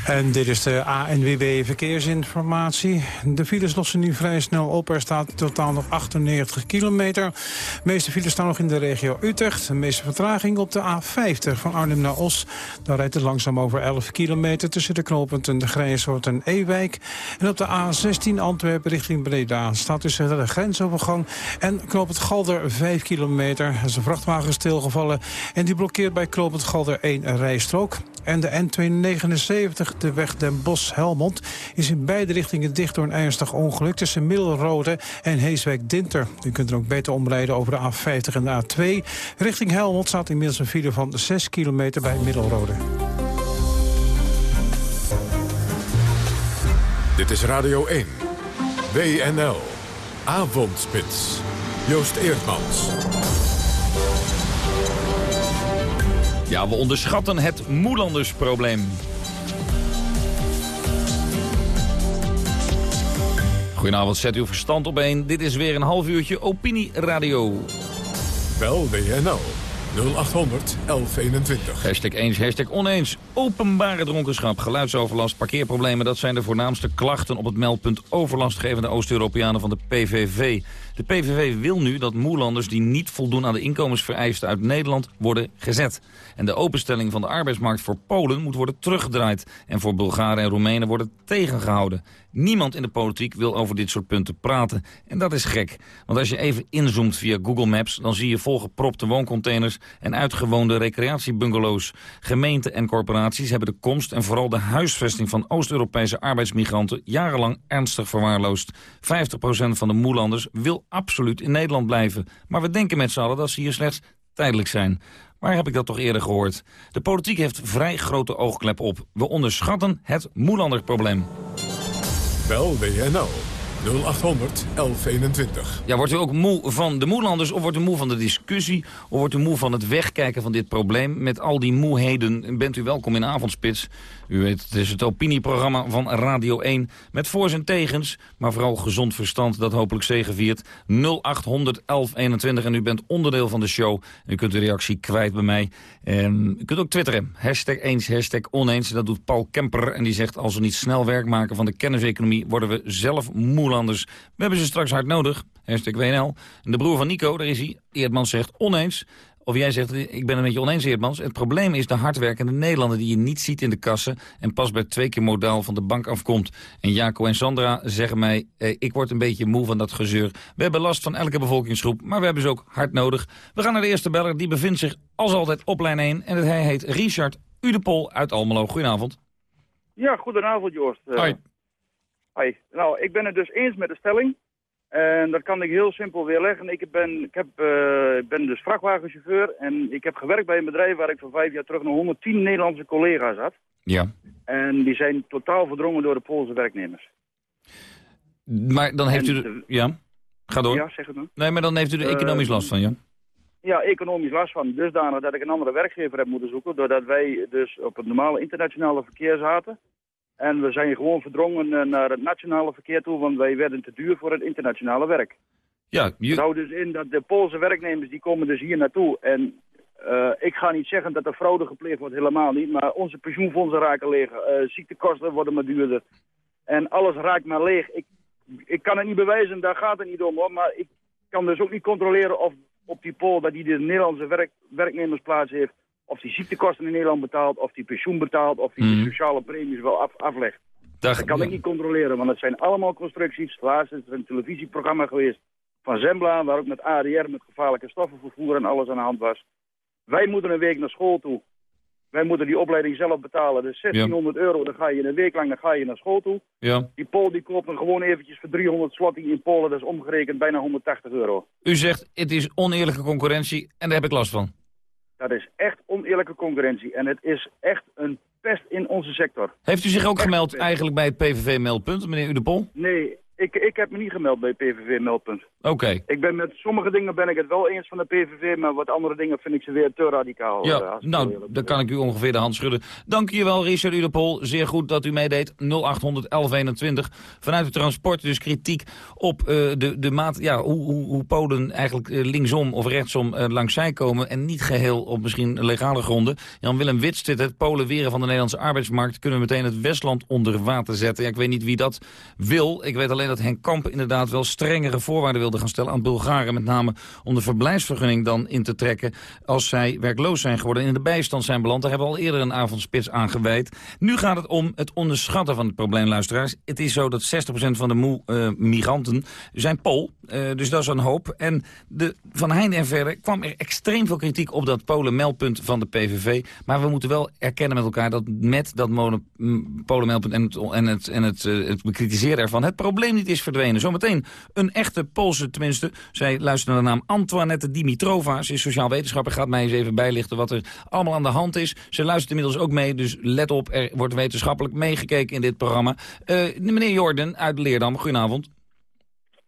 En dit is de ANWB Verkeersinformatie. De files lossen nu vrij snel op. Er staat totaal nog 98 kilometer. De meeste files staan nog in de regio Utrecht. De meeste vertraging op de A50 van Arnhem naar Os. Daar rijdt het langzaam over 11 kilometer... tussen de knooppunten de Grijshoort en Ewijk. En op de A16 Antwerpen richting Breda... staat tussen de grensovergang en knooppunt Galder 5 kilometer. Er is een vrachtwagen stilgevallen... en die blokkeert bij knooppunt Galder 1 rijstrook. En de N279, de weg Den Bosch-Helmond... is in beide richtingen dicht door een ernstig ongeluk... tussen Middelrode en Heeswijk-Dinter. U kunt er ook beter omrijden over de A50 en de A2. Richting Helmond staat inmiddels een file van 6 kilometer bij Middelrode. Dit is Radio 1. WNL. Avondspits. Joost Eerdmans. Ja, we onderschatten het Moelandersprobleem. Goedenavond, zet uw verstand op één. Dit is weer een half uurtje Opinie Radio. Bel WNL 0800 1121. Hashtag eens, hashtag oneens. Openbare dronkenschap, geluidsoverlast, parkeerproblemen... dat zijn de voornaamste klachten op het meldpunt overlastgevende Oost-Europeanen van de PVV. De PVV wil nu dat moelanders die niet voldoen aan de inkomensvereisten uit Nederland worden gezet. En de openstelling van de arbeidsmarkt voor Polen moet worden teruggedraaid. En voor Bulgaren en Roemenen worden tegengehouden. Niemand in de politiek wil over dit soort punten praten. En dat is gek. Want als je even inzoomt via Google Maps... dan zie je volgepropte wooncontainers en uitgewoonde recreatiebungalows. Gemeenten en corporaties hebben de komst en vooral de huisvesting van Oost-Europese arbeidsmigranten jarenlang ernstig verwaarloosd. 50% van de Moelanders wil absoluut in Nederland blijven. Maar we denken met z'n allen dat ze hier slechts tijdelijk zijn. Waar heb ik dat toch eerder gehoord? De politiek heeft vrij grote oogklep op. We onderschatten het Moelanderprobleem. Bel WNL 0800 1121. Ja, wordt u ook moe van de Moelanders of wordt u moe van de discussie... of wordt u moe van het wegkijken van dit probleem? Met al die moeheden bent u welkom in Avondspits. U weet, het is het opinieprogramma van Radio 1 met voor's en tegens... maar vooral gezond verstand dat hopelijk zegeviert. 0800 1121 en u bent onderdeel van de show. U kunt uw reactie kwijt bij mij. En u kunt ook twitteren. Hashtag eens, hashtag oneens. Dat doet Paul Kemper en die zegt... als we niet snel werk maken van de kenniseconomie... worden we zelf moelanders. We hebben ze straks hard nodig. Hashtag WNL. En de broer van Nico, daar is hij. Eerdmans zegt oneens. Of jij zegt, ik ben een beetje oneens, Eerdmans. Het probleem is de hardwerkende Nederlander die je niet ziet in de kassen... en pas bij twee keer modaal van de bank afkomt. En Jaco en Sandra zeggen mij, eh, ik word een beetje moe van dat gezeur. We hebben last van elke bevolkingsgroep, maar we hebben ze ook hard nodig. We gaan naar de eerste beller, die bevindt zich als altijd op lijn 1. En hij heet Richard Udepol uit Almelo. Goedenavond. Ja, goedenavond Joost. Hoi. Hoi. Nou, ik ben het dus eens met de stelling. En dat kan ik heel simpel weerleggen. Ik ben, ik heb, eh, ben dus vrachtwagenchauffeur en ik heb gewerkt bij een bedrijf waar ik voor vijf jaar terug nog 110 Nederlandse collega's had. Ja. En die zijn totaal verdrongen door de Poolse werknemers. Maar dan heeft En u... De, ja, ga door. Ja, zeg het maar. Nee, maar dan heeft u er Eh, economisch last van, ja? Ja, economisch last van. Dusdanig dat ik een andere werkgever heb moeten zoeken. Doordat wij dus op het normale internationale verkeer zaten. En we zijn gewoon verdrongen eh, naar het nationale verkeer toe, want wij werden te duur voor het internationale werk. Ja, Het houdt dus in dat de Poolse werknemers die komen dus hier naartoe. En eh, ik ga niet zeggen dat er fraude gepleegd wordt, helemaal niet. Maar onze pensioenfondsen raken leeg. eh, ziektekosten worden maar duurder. En alles raakt maar leeg. Ik, ik kan het niet bewijzen, daar gaat het niet om hoor. Maar ik kan dus ook niet controleren of op die Pool dat hij de Nederlandse werk, werknemersplaats heeft. Of die ziektekosten in Nederland betaalt, of die pensioen betaalt, of die de sociale premies wel af, aflegt. Dat kan ik niet controleren, want het zijn allemaal constructies. Laatst is er een televisieprogramma geweest van Zembla, waar ook met ADR, met gevaarlijke stoffen vervoer en alles aan de hand was. Wij moeten een week naar school toe. Wij moeten die opleiding zelf betalen. Dus 1600 euro, dan ga je een week lang dan ga je naar school toe. Ja. Die Pool die koopt dan gewoon eventjes voor 300 zloty in Polen. Dat is omgerekend bijna 180 euro. U zegt, het is oneerlijke concurrentie en daar heb ik last van. Dat is echt oneerlijke concurrentie. En het is echt een pest in onze sector. Heeft u zich ook gemeld eigenlijk bij het PVV-meldpunt, meneer Udepol? Nee, ik, ik heb me niet gemeld bij PVV Meldpunt. Oké. Ik ben met sommige dingen ben ik het wel eens van de PVV, maar wat andere dingen vind ik ze weer te radicaal. eh, Ja, heel nou, dan kan ik u ongeveer de hand schudden. Dank je wel, Richard Udepol. Zeer goed dat u meedeed. 0800 1121. Vanuit het transport dus kritiek op eh, de, de maat... Ja, hoe, hoe, hoe Polen eigenlijk eh, linksom of rechtsom langs zij komen... en niet geheel op misschien legale gronden. Jan-Willem Wits zit het Polen weren van de Nederlandse arbeidsmarkt... kunnen we meteen het Westland onder water zetten. Ja, ik weet niet wie dat wil. Ik weet alleen dat Henk Kamp inderdaad wel strengere voorwaarden wilde gaan stellen... aan Bulgaren met name om de verblijfsvergunning dan in te trekken... als zij werkloos zijn geworden en in de bijstand zijn beland. Daar hebben we al eerder een avondspits aan gewijd. Nu gaat het om het onderschatten van het probleem, luisteraars. Het is zo dat 60% van de moe, uh, migranten zijn Pool. Uh, dus dat is een hoop. En de, van Heijn en verder kwam er extreem veel kritiek op dat Polen-meldpunt van de PVV. Maar we moeten wel erkennen met elkaar dat met dat Polen-meldpunt en het, en het, en het, uh, het bekritiseren ervan... het probleem niet is verdwenen. Zometeen een echte Poolse, tenminste, zij luistert naar de naam Antoinette Dimitrova. Ze is sociaal wetenschapper, gaat mij eens even bijlichten wat er allemaal aan de hand is. Ze luistert inmiddels ook mee, dus let op, er wordt wetenschappelijk meegekeken in dit programma. Uh, meneer Jordan uit Leerdam, goedenavond.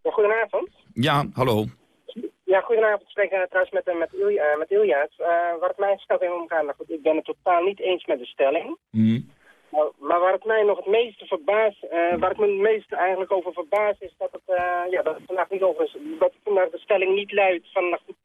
Goedenavond. Ja, hallo. Ja, goedenavond. Ik spreek uh, trouwens met, uh, met, Ilja, met Ilja's. Uh, waar het mij stelling om gaat, nou goed, ik ben het totaal niet eens met de stelling. Mm. Maar, maar waar het mij nog het meeste verbaast, waar ik me het meeste eigenlijk over verbaas, is dat het, ja, dat het vandaag niet over is, dat vandaag de stelling niet luidt van, goed,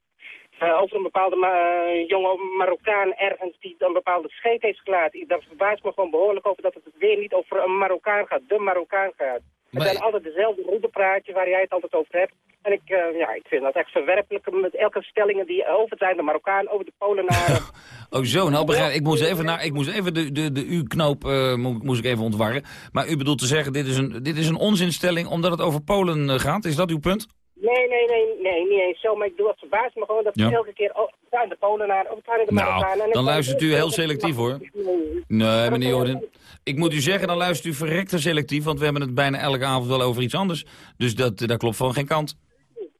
uh, over een bepaalde uh, jonge Marokkaan ergens die een bepaalde scheet heeft gelaten. Dat verbaast me gewoon behoorlijk over dat het weer niet over een Marokkaan gaat, de Marokkaan gaat. Het zijn altijd dezelfde roedepraatjes waar jij het altijd over hebt. En ik, uh, ja, ik vind dat echt verwerpelijk met elke stellingen die over zijn. De Marokkaan, over de Polenaren. oh zo, nou begrijp ik. moest even, naar, ik moest even de, de, de U-knoop moest ik even ontwarren. Maar u bedoelt te zeggen, dit is, een, dit is een onzinstelling omdat het over Polen gaat. Is dat uw punt? Nee, nee, nee, nee, niet eens zo. Maar ik doe het verbaasd me gewoon dat Ja. elke keer... Oh, zijn de Polen naar, of het zijn de Marokkanen. Nou, dan luistert u heel selectief hoor. Nee, meneer Jordan. Ik moet u zeggen, dan luistert u verrekte selectief, want we hebben het bijna elke avond wel over iets anders. Dus dat, daar klopt van geen kant.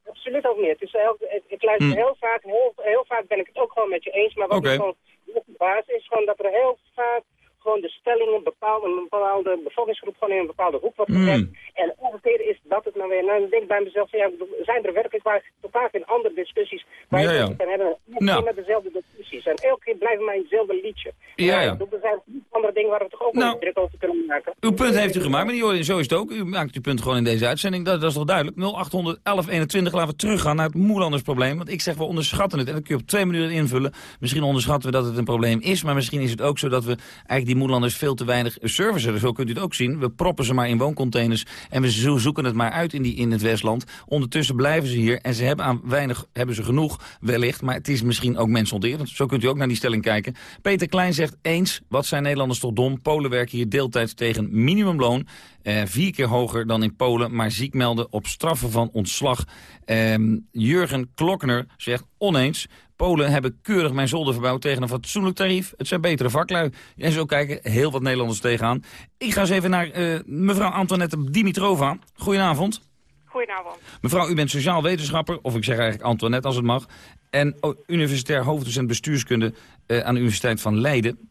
Absoluut ook niet. Dus heel, ik- luister Hm. heel vaak, heel, heel vaak ben ik het ook gewoon met je eens. Maar wat Oké. ik gewoon heel verbaasd is gewoon dat er heel vaak gewoon de stellingen bepaalde, een bepaalde bevolkingsgroep gewoon in een bepaalde hoek wordt Hmm. gezet. En elke keer is dat het nou weer. Nou, dan denk ik bij mezelf, ja, zijn er werkelijk waar totaal geen andere discussies waar Ja, je ja. kan hebben. Elke Nou. met dezelfde discussies. En elke keer blijven wij hetzelfde liedje. Ja, ja. bedoel, Er zijn andere dingen waar we toch ook Nou. druk over kunnen maken. Uw punt heeft u gemaakt, meneer Jordan. Zo is het ook. U maakt uw punt gewoon in deze uitzending. Dat, dat is toch duidelijk. 0800 1121. Laten we teruggaan naar het Moelandersprobleem. Want ik zeg, we onderschatten het. En dat kun je op twee minuten invullen. Misschien onderschatten we dat het een probleem is. Maar misschien is het ook zo dat we eigenlijk die Moelanders veel te weinig servicen. Zo kunt u het ook zien. We proppen ze maar in wooncontainers. En we zo- zoeken het maar uit in, die, in het Westland. Ondertussen blijven ze hier. En ze hebben aan weinig, hebben ze genoeg wellicht. Maar het is misschien ook mensonterend. Zo kunt u ook naar die stelling kijken. Peter Klein zegt eens, wat zijn Nederlanders toch dom. Polen werken hier deeltijds tegen minimumloon. Eh, vier keer hoger dan in Polen, maar ziek melden op straffen van ontslag. Ehm, Jurgen Klokner zegt oneens. Polen hebben keurig mijn zolder verbouwd tegen een fatsoenlijk tarief. Het zijn betere vaklui. En zo kijken heel wat Nederlanders tegenaan. Ik ga eens even naar eh, mevrouw Antoinette Dimitrova. Goedenavond. Goedenavond. Mevrouw, u bent sociaal wetenschapper, of ik zeg eigenlijk Antoinette als het mag. En universitair hoofddocent bestuurskunde eh, aan de Universiteit van Leiden.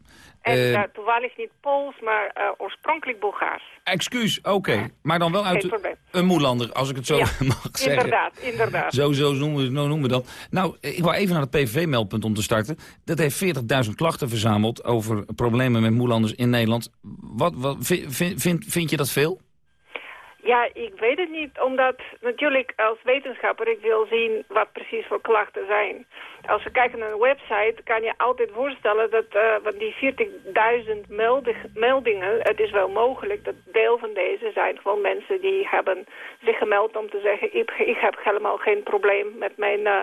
En eh, toevallig niet Pools, maar eh, oorspronkelijk Bulgaars. Excuus, oké. Maar dan wel uit een moelander, als ik het zo Ja, mag zeggen. Inderdaad, inderdaad. Zo, zo noemen, we, noemen we dat. Nou, ik wou even naar het PVV-meldpunt om te starten. Dat heeft 40.000 klachten verzameld over problemen met moelanders in Nederland. Wat, wat, vind, vind, vind, vind je dat veel? Ja, ik weet het niet, omdat natuurlijk als wetenschapper ik wil zien wat precies voor klachten zijn. Als we kijken naar een website kan je altijd voorstellen dat uh, van die 40.000 meldingen, het is wel mogelijk dat deel van deze zijn gewoon mensen die hebben zich gemeld om te zeggen ik, ik heb helemaal geen probleem met mijn uh,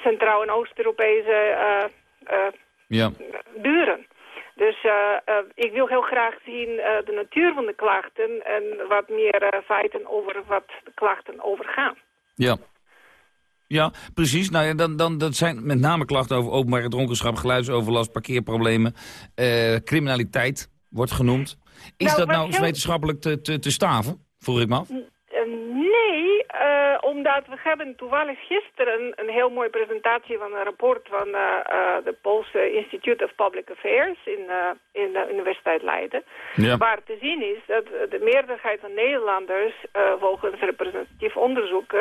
Centraal- en Oost-Europese uh, ja. buren. Dus uh, uh, ik wil heel graag zien uh, de natuur van de klachten en wat meer feiten over wat de klachten overgaan. Ja. Ja, precies. Nou ja, dan, dan, dat zijn met name klachten over openbare dronkenschap, geluidsoverlast, parkeerproblemen, criminaliteit wordt genoemd. Is nou, dat nou heel... wetenschappelijk te, te, te staven, vroeg ik me af? Nee, uh, omdat we hebben toevallig gisteren een heel mooie presentatie van een rapport van uh, uh, de Poolse Institute of Public Affairs in, in de Universiteit Leiden. Ja. Waar te zien is dat de meerderheid van Nederlanders volgens representatief onderzoek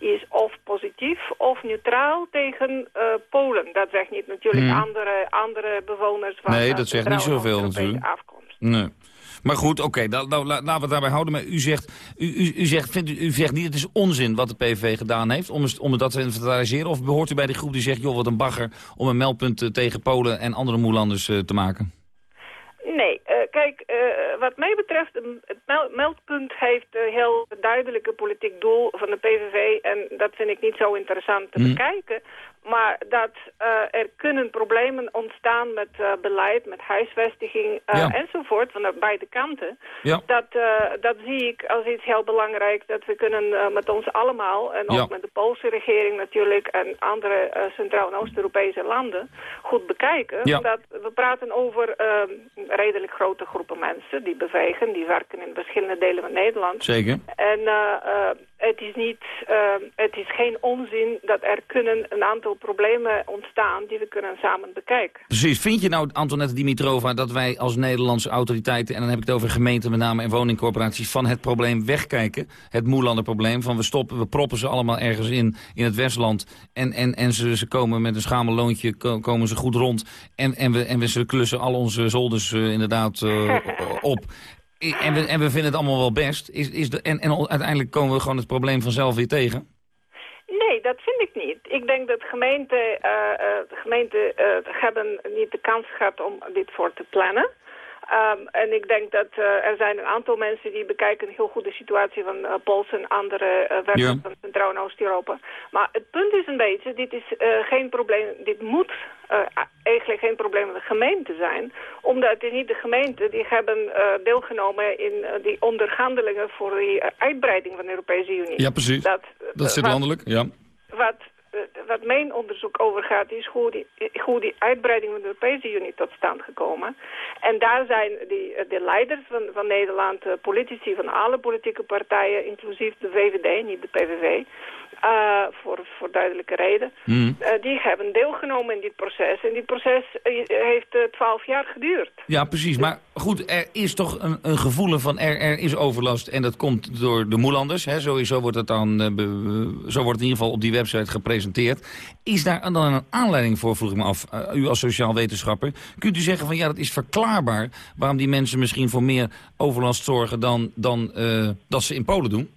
is of positief of neutraal tegen Polen. Dat zegt niet natuurlijk Hmm. andere, andere bewoners van Nee, dat zegt niet zoveel natuurlijk. afkomst. Nee. Maar goed, oké, okay, nou, nou, laten we het daarbij houden. Maar u zegt, u, u, u, zegt, vindt, u, u zegt niet, het is onzin wat de PVV gedaan heeft om, om dat te inventariseren. Of behoort u bij die groep die zegt, joh, wat een bagger om een meldpunt tegen Polen en andere moelanders uh, te maken? Nee, uh, kijk, uh, wat mij betreft, het meldpunt heeft een heel duidelijke politiek doel van de PVV. En dat vind ik niet zo interessant te mm. bekijken. Maar dat uh, er kunnen problemen ontstaan met uh, beleid, met huisvesting uh, ja. enzovoort van de beide kanten. Ja. Dat, dat zie ik als iets heel belangrijk. Dat we kunnen met ons allemaal en ook met de Poolse regering natuurlijk en andere Centraal- en Oost-Europese landen goed bekijken. Omdat we praten over redelijk grote groepen mensen die bewegen, die werken in verschillende delen van Nederland. Zeker. En het is niet, het is geen onzin dat er kunnen een aantal problemen ontstaan die we kunnen samen bekijken. Precies. Vind je nou, Antoinette Dimitrova, dat wij als Nederlandse autoriteiten... en dan heb ik het over gemeenten met name en woningcorporaties... van het probleem wegkijken, het Moelanderprobleem... van we stoppen, we proppen ze allemaal ergens in, in het Westland... en, en, en ze, ze komen met een schamel loontje, komen ze goed rond... en, en, we, en we ze klussen al onze zolders uh, inderdaad uh, op... En we, en we vinden het allemaal wel best. Is, is de, en, en uiteindelijk komen we gewoon het probleem vanzelf weer tegen? Nee, dat vind ik niet. Ik denk dat gemeenten, uh, uh, gemeenten hebben niet de kans gehad om dit voor te plannen. Um, en ik denk dat uh, er zijn een aantal mensen die bekijken heel goed de situatie van uh, Poolse en andere uh, werkers ja. van Centraal- en Oost-Europa. Maar het punt is een beetje, dit is geen probleem, dit moet eigenlijk geen probleem van de gemeente zijn. Omdat het niet de gemeenten die hebben deelgenomen in die onderhandelingen voor die uitbreiding van de Europese Unie. Ja, precies. Dat, dat zit landelijk, ja. Wat wat mijn onderzoek over gaat, is hoe die, hoe die uitbreiding van de Europese Unie tot stand gekomen. En daar zijn die, de leiders van, van Nederland, politici van alle politieke partijen, inclusief de VVD, niet de PVV, uh, voor, voor duidelijke reden. Mm. Uh, die hebben deelgenomen in dit proces. En dit proces uh, heeft twaalf jaar geduurd. Ja, precies. Maar goed, er is toch een, een gevoel van er, er is overlast. En dat komt door de Moelanders. Hè? Sowieso wordt het dan, zo wordt het in ieder geval op die website gepresenteerd. Is daar dan een aanleiding voor, vroeg ik me af, u als sociaal wetenschapper. Kunt u zeggen van ja, dat is verklaarbaar waarom die mensen misschien voor meer overlast zorgen dan, dan dat ze in Polen doen?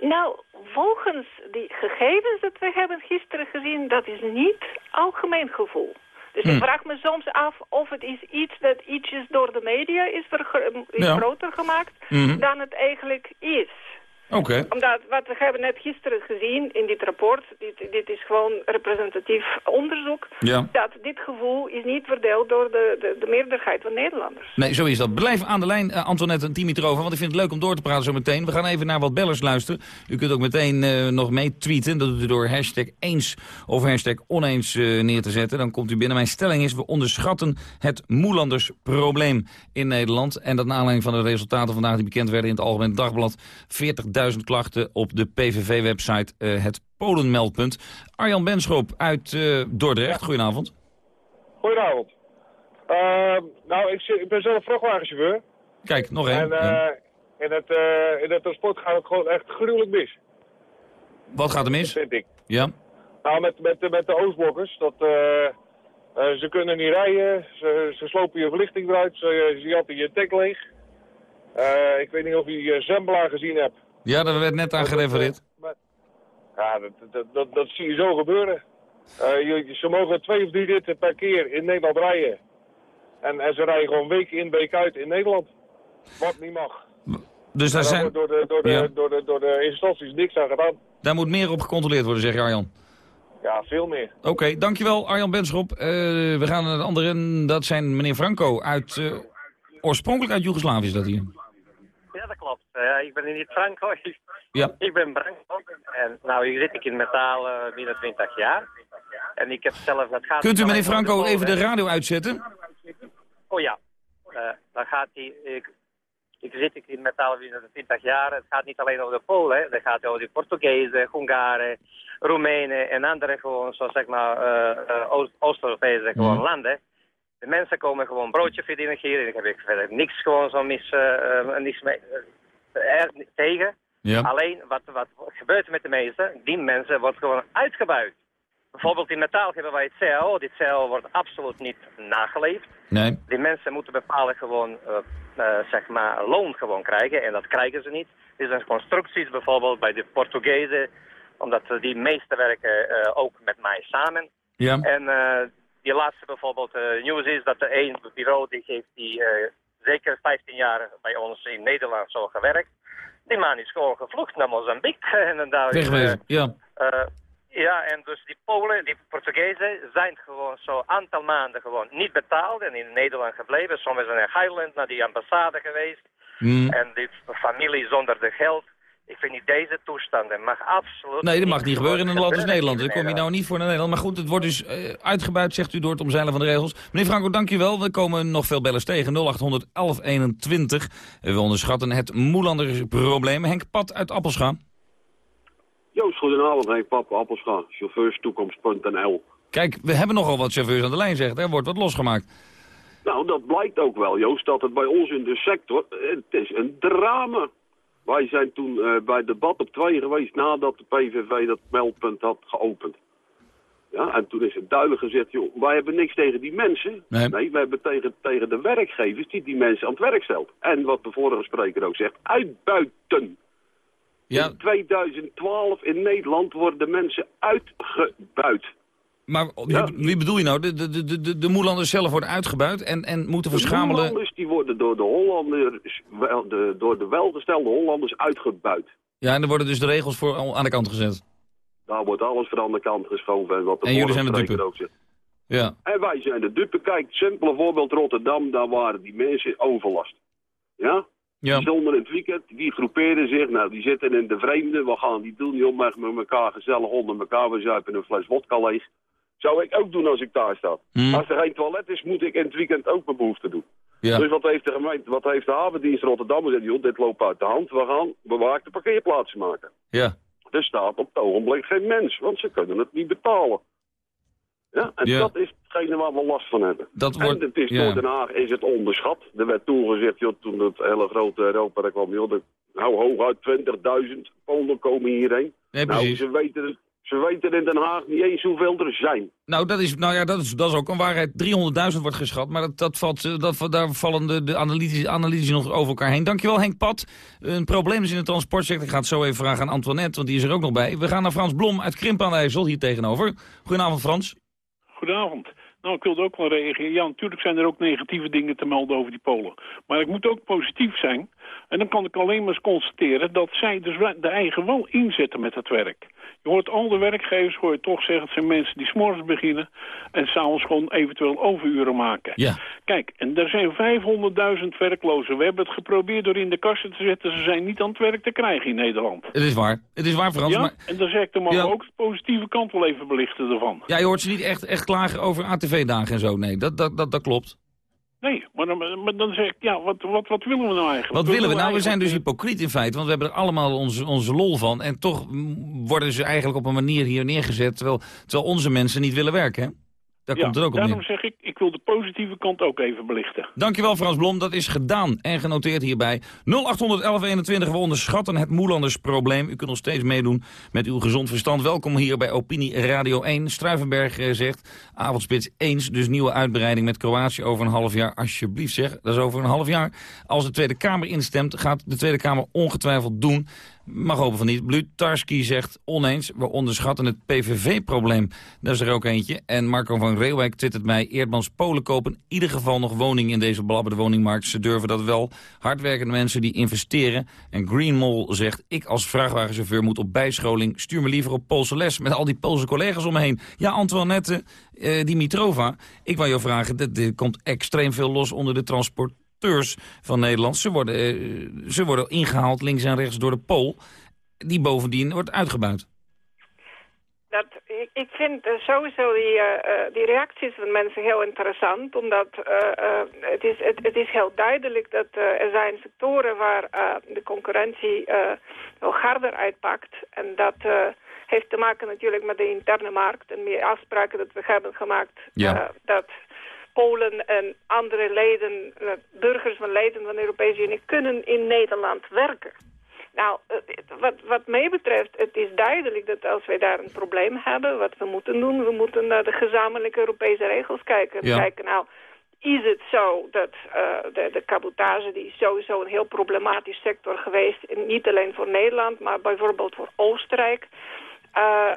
Nou, volgens die gegevens dat we hebben gisteren gezien, dat is niet algemeen gevoel. Dus ik vraag me soms af of het is iets dat ietsjes door de media is, is ja. groter gemaakt mm -hmm. dan het eigenlijk is. Oké. Omdat wat we hebben net gisteren gezien in dit rapport, dit, dit is gewoon representatief onderzoek, dat dit gevoel is niet verdeeld door de, de, de, meerderheid van Nederlanders. Nee, zo is dat. Blijf aan de lijn, uh, Antoinette en Dimitrova, want ik vind het leuk om door te praten zo meteen. We gaan even naar wat bellers luisteren. U kunt ook meteen eh, nog mee tweeten, dat doet u door hashtag eens of hashtag oneens eh, neer te zetten. Dan komt u binnen. Mijn stelling is, we onderschatten het Moelandersprobleem in Nederland. En dat naar aanleiding van de resultaten vandaag die bekend werden in het Algemeen Dagblad, 40 klachten op de PVV-website uh, eh, Het Polenmeldpunt. Arjan Benschop uit eh, Dordrecht, goedenavond. Goedenavond. Ehm, nou, ik, ben zelf vrachtwagenchauffeur. Kijk, nog één. En eh, in, het, in het transport gaat het gewoon echt gruwelijk mis. Wat gaat er mis? Dat vind ik. Ja. Nou, met, met, met de Oostblokkers. Dat, ze kunnen niet rijden. Ze, ze slopen je verlichting eruit. Ze, ze je tank leeg. Ik weet niet of je Zembla gezien hebt. Ja, daar werd net aan gerefereerd. Ja, dat, dat, dat, dat zie je zo gebeuren. Uh, je, ze mogen twee of drie ritten per keer in Nederland rijden. En, en ze rijden gewoon week in, week uit in Nederland. Wat niet mag. Dus daar zijn... door de, door, de, ja. door, de, door de instanties niks aan gedaan. Daar moet meer op gecontroleerd worden, zeg je Arjan. Ja, veel meer. Oké, okay, dankjewel Arjan Benschop. Uh, we gaan naar de andere, dat zijn meneer Franco uit... Uh, oorspronkelijk uit Joegoslavië is dat hier. Ja, dat klopt. Uh, ik ben niet Franco. Ja. Ik ben Branko. En nou, hier zit ik in metaal uh, binnen 20 jaar. En ik heb zelf... Dat gaat Kunt u meneer Franco even de radio uitzetten? Oh ja. Uh, dan gaat hij... Ik, ik zit ik in metaal binnen 20 jaar. Het gaat niet alleen over de Polen. Het gaat over de Portugezen, Hongaren, Roemenen en andere gewoon, zo zeg maar, uh, Oost-Europese gewoon mm. landen. De mensen komen gewoon broodje verdienen hier. En ik heb verder niks gewoon zo mis, niks mee, uh, tegen. Ja. Alleen wat, wat gebeurt met de meesten, die mensen wordt gewoon uitgebuit. Bijvoorbeeld in metaal hebben wij het zeil. Dit zeil wordt absoluut niet nageleefd. Nee. Die mensen moeten bepalen gewoon, uh, uh, zeg maar, loon gewoon krijgen. En dat krijgen ze niet. Er zijn constructies bijvoorbeeld bij de Portugezen. Omdat die meeste werken uh, ook met mij samen. Ja. En die laatste bijvoorbeeld nieuws is dat er één bureau die heeft die zeker 15 jaar bij ons in Nederland zo gewerkt. Die man is gewoon gevlucht naar Mozambique. En daar Wegwezen, ja. Uh, ja, en dus die Polen, die Portugezen zijn gewoon zo'n aantal maanden gewoon niet betaald en in Nederland gebleven. Sommigen zijn in Highland naar die ambassade geweest. Mm. En die familie zonder de geld. Ik vind niet deze toestanden mag absoluut Nee, dat mag niet gebeuren in een land als Nederland. Daar kom je nou niet voor naar Nederland. Maar goed, het wordt dus uh, uitgebuit, zegt u, door het omzeilen van de regels. Meneer Franco, dank u wel. We komen nog veel bellers tegen. 0800 1121. We onderschatten het Moelandersprobleem. Henk Pat uit Appelscha. Joost, goedenavond. Henk Pap, Appelscha. Chauffeurstoekomst.nl. Kijk, we hebben nogal wat chauffeurs aan de lijn, zegt. Er wordt wat losgemaakt. Nou, dat blijkt ook wel, Joost, dat het bij ons in de sector... Het is een drama. Wij zijn toen uh, bij debat op 2 geweest nadat de PVV dat meldpunt had geopend. Ja, en toen is het duidelijk gezegd, joh, wij hebben niks tegen die mensen. Nee, nee we hebben tegen, tegen de werkgevers die die mensen aan het werk stelt. En wat de vorige spreker ook zegt, uitbuiten. Ja. In 2012 in Nederland worden mensen uitgebuit. Maar wie, wie bedoel je nou? De, de, de, de, de Moelanders zelf worden uitgebuit en, en moeten verschamelen... De Hollanders die worden door de, Hollanders, wel- de, door de welgestelde Hollanders uitgebuit. Ja, en er worden dus de regels voor aan de kant gezet. Daar wordt alles van aan de kant geschoven. En, wat de En jullie zijn de dupe. Ja. En wij zijn de dupe. Kijk, simpele voorbeeld Rotterdam, daar waren die mensen overlast. Ja? Ja. In het weekend, die groepeerden zich, nou die zitten in de vreemde, wat gaan die doen? Die om met elkaar gezellig onder elkaar, we zuipen een fles wodka leeg. Zou ik ook doen als ik daar sta. Hmm. Als er geen toilet is, moet ik in het weekend ook mijn behoefte doen. Ja. Dus wat heeft de gemeente, wat heeft de havendienst Rotterdam gezegd? Joh, dit loopt uit de hand, we gaan bewaakte parkeerplaatsen maken. Ja. Er staat op het ogenblik geen mens, want ze kunnen het niet betalen. Ja, en Ja. dat is hetgene waar we last van hebben. Dat wordt- en het is ja. door Den Haag is het onderschat. Er werd toen gezegd, joh, toen het hele grote Europa er kwam, joh, de, nou hooguit 20.000 Polen komen hierheen. Nee, nou, ze weten, het- ze weten in Den Haag niet eens hoeveel er zijn. Nou, dat is, nou ja, dat is, dat is ook een waarheid. 300.000 wordt geschat, maar dat, dat valt, eh, dat, daar vallen de, de analytici, analytici nog over elkaar heen. Dankjewel Henk Pat. Een probleem is in de transportsector. Ik ga het zo even vragen aan Antoinette, want die is er ook nog bij. We gaan naar Frans Blom uit Krimp aan de IJssel, hier tegenover. Goedenavond Frans. Goedenavond. Nou, ik wilde ook wel reageren. Ja, natuurlijk zijn er ook negatieve dingen te melden over die Polen. Maar ik moet ook positief zijn. En dan kan ik alleen maar eens constateren dat zij dus wel- de eigen wel inzetten met het werk. Je hoort al de werkgevers hoor je toch zeggen... het zijn mensen die s'morgens beginnen... en s'avonds gewoon eventueel overuren maken. Ja. Kijk, en er zijn 500.000 werklozen. We hebben het geprobeerd door in de kassen te zetten. Ze zijn niet aan het werk te krijgen in Nederland. Het is waar. Het is waar Frans, ja? maar... En dan zeg ik, dan mag Ja. ook de positieve kant wel even belichten ervan. Ja, je hoort ze niet echt, echt klagen over ATV-dagen en zo. Nee, dat, dat, dat, dat klopt. Nee, maar dan, maar dan zeg ik, ja, wat, wat, wat willen we nou eigenlijk? Wat willen we nou? We zijn dus hypocriet in feite, want we hebben er allemaal onze, onze lol van. En toch worden ze eigenlijk op een manier hier neergezet, terwijl, terwijl onze mensen niet willen werken. Hè? Daar ja, komt het ook op daarom neer. zeg ik, ik wil de positieve kant ook even belichten. Dankjewel Frans Blom, dat is gedaan en genoteerd hierbij. 081121, we onderschatten het Moelandersprobleem. U kunt nog steeds meedoen met uw gezond verstand. Welkom hier bij Opinie Radio 1. Struivenberg eh, zegt, avondspits eens, dus nieuwe uitbreiding met Kroatië over een half jaar. Alsjeblieft zeg, dat is over een half jaar. Als de Tweede Kamer instemt, gaat de Tweede Kamer ongetwijfeld doen. Mag hopen van niet. Blutarski zegt oneens, we onderschatten het PVV-probleem. Dat is er ook eentje. En Marco van Reeuwijk twittert mij... Eerdmans Polen kopen in ieder geval nog woningen in deze belabberde woningmarkt. Ze durven dat wel. Hardwerkende mensen die investeren. En Green Mall zegt... ik als vrachtwagenchauffeur moet op bijscholing. Stuur me liever op Poolse les met al die Poolse collega's om me heen. Ja, Antoinette eh Dimitrova, ik wou je vragen... Er komt extreem veel los onder de transport van Nederland. Ze worden, eh, ze worden ingehaald links en rechts door de Pool. Die bovendien wordt uitgebuit. Dat, ik, vind eh, sowieso die, eh, die reacties van mensen heel interessant. Omdat het, is, het, het is heel duidelijk dat er zijn sectoren waar de concurrentie wel harder uitpakt. En dat heeft te maken natuurlijk met de interne markt en meer afspraken dat we hebben gemaakt. Ja. dat Polen en andere leden, eh, burgers van leden van de Europese Unie kunnen in Nederland werken. Nou, eh, wat, wat mij betreft, het is duidelijk dat als wij daar een probleem hebben, wat we moeten doen, we moeten naar de gezamenlijke Europese regels kijken. Ja. kijken, nou, is het zo dat eh, de, de cabotage, die is sowieso een heel problematisch sector geweest, en niet alleen voor Nederland, maar bijvoorbeeld voor Oostenrijk. Eh,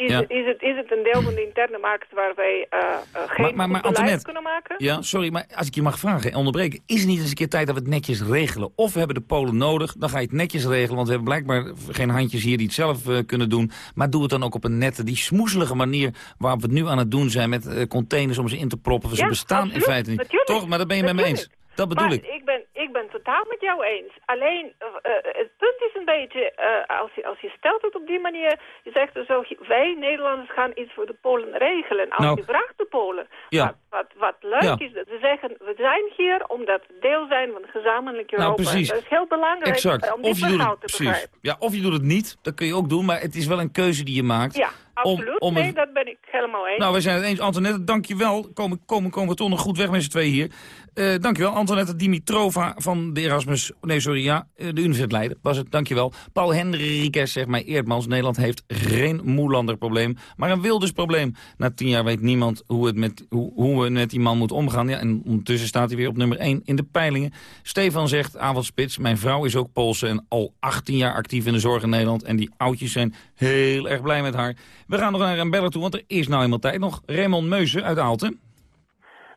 is, Ja. het, is, het, is het een deel van de interne markt waar wij eh, geen Maar- maar- Antoinette, kunnen maken? Ja, sorry, maar als ik je mag vragen en onderbreken... is het niet eens een keer tijd dat we het netjes regelen? Of we hebben de Polen nodig, dan ga je het netjes regelen... want we hebben blijkbaar geen handjes hier die het zelf eh, kunnen doen. Maar doe het dan ook op een nette, die smoezelige manier... waarop we het nu aan het doen zijn met eh, containers om ze in te proppen. Ze Ja, bestaan absoluut, in feite niet. natuurlijk, Toch? Maar dat ben je met me eens. Dat bedoel maar ik. ben, ik ben totaal met jou eens. Alleen, eh, eh, het punt is een beetje, eh, als, je, als je stelt het op die manier, je zegt er zo, wij Nederlanders gaan iets voor de Polen regelen. Als Nou. je vraagt de Polen, Ja. wat, wat, wat leuk Ja. is, dat ze zeggen, we zijn hier omdat we deel zijn van gezamenlijk Europa. Nou, precies. Dat is heel belangrijk Exact. om dit Of je, doet verhaal het, te precies. begrijpen. Ja, of je doet het niet, dat kun je ook doen... maar het is wel een keuze die je maakt. Ja, absoluut. om nee, het- dat ben ik helemaal eens. Nou, we zijn het eens. Antoinette, dankjewel. Komen, komen, komen we toch nog goed weg met z'n tweeën hier. Eh dankjewel. Antoinette Dimitrova van de Erasmus... Nee, sorry, ja, eh, de Universiteit Leiden was het. Dankjewel. Paul Henriquez zegt mij Eerdmans. Nederland heeft geen Moelanderprobleem, maar een Wildersprobleem. Na tien jaar weet niemand hoe, het met, hoe, hoe we met die man moeten omgaan. Ja, en ondertussen staat hij weer op nummer 1 in de peilingen. Stefan zegt, avondspits, mijn vrouw is ook Poolse... en al 18 jaar actief in de zorg in Nederland. En die oudjes zijn heel erg blij met haar. We gaan nog naar een beller toe, want er is nou eenmaal tijd nog. Raymond Meuzen uit Aalten.